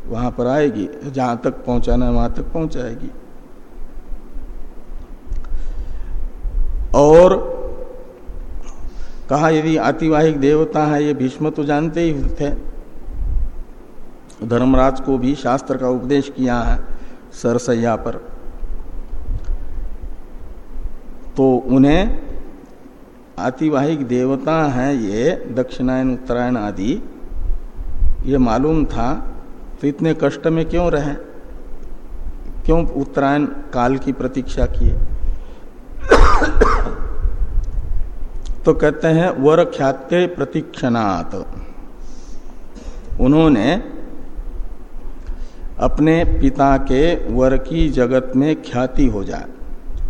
S1: वहाँ पर आएगी, जहाँ तक पहुंचाना है, वहाँ तक पहुंचाएगी। और कहा यदि आतिवाहिक देवता है, ये भीष्म तो जानते ही थे। धर्मराज को भी शास्त्र का उपदेश किया है सरसैया पर। तो उन्हें आतिवाहिक देवता है ये, दक्षिणायन, उत्तरायण आदि। ये मालूम था तो इतने कष्ट में क्यों रहे? क्यों उत्तरायण काल की प्रतीक्षा किए? तो कहते हैं, वर ख्याते प्रतीक्षणात। उन्होंने अपने पिता के वर की जगत में ख्याति हो जाए।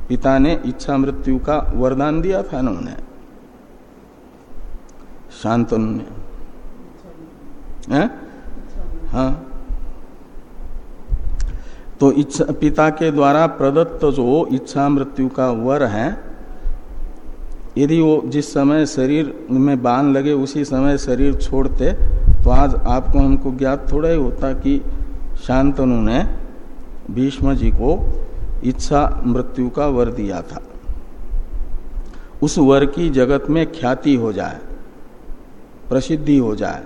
S1: पिता ने इच्छा मृत्यु का वरदान दिया था ना उन्हें। शांतनु ने। हाँ? तो इच्छा, पिता के द्वारा प्रदत्त जो इच्छा मृत्यु का वर है, यदि वो जिस समय शरीर में बाँध लगे, उसी समय शरीर छोड़ते तो आज आपको हमको ज्ञात थोड़ा ही होता कि शांतनु ने भीष्म जी को इच्छा मृत्यु का वर दिया था। उस वर की जगत में ख्याति हो जाए। प्रसिद्धि हो जाए।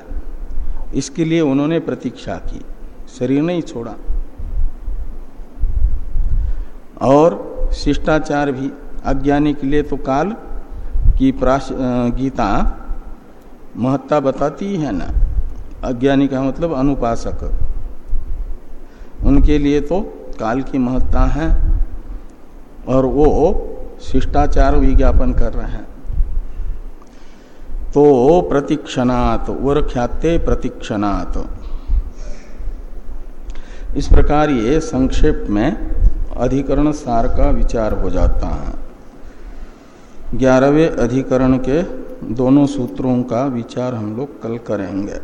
S1: इसके लिए उन्होंने प्रतीक्षा की। शरीर नहीं छोड़ा। और शिष्टाचार भी। अज्ञानी के लिए तो काल की प्राश गीता महत्ता बताती है ना। अज्ञानी का मतलब अनुपासक। उनके लिए तो काल की महत्ता है। और वो शिष्टाचार विज्ञापन कर रहे हैं। तो प्रतीक्षणात् वर ख्याते प्रतिक्षणात। इस प्रकार ये संक्षेप में अधिकरण सार का विचार हो जाता है। ग्यारहवें अधिकरण के दोनों सूत्रों का विचार हम लोग कल करेंगे।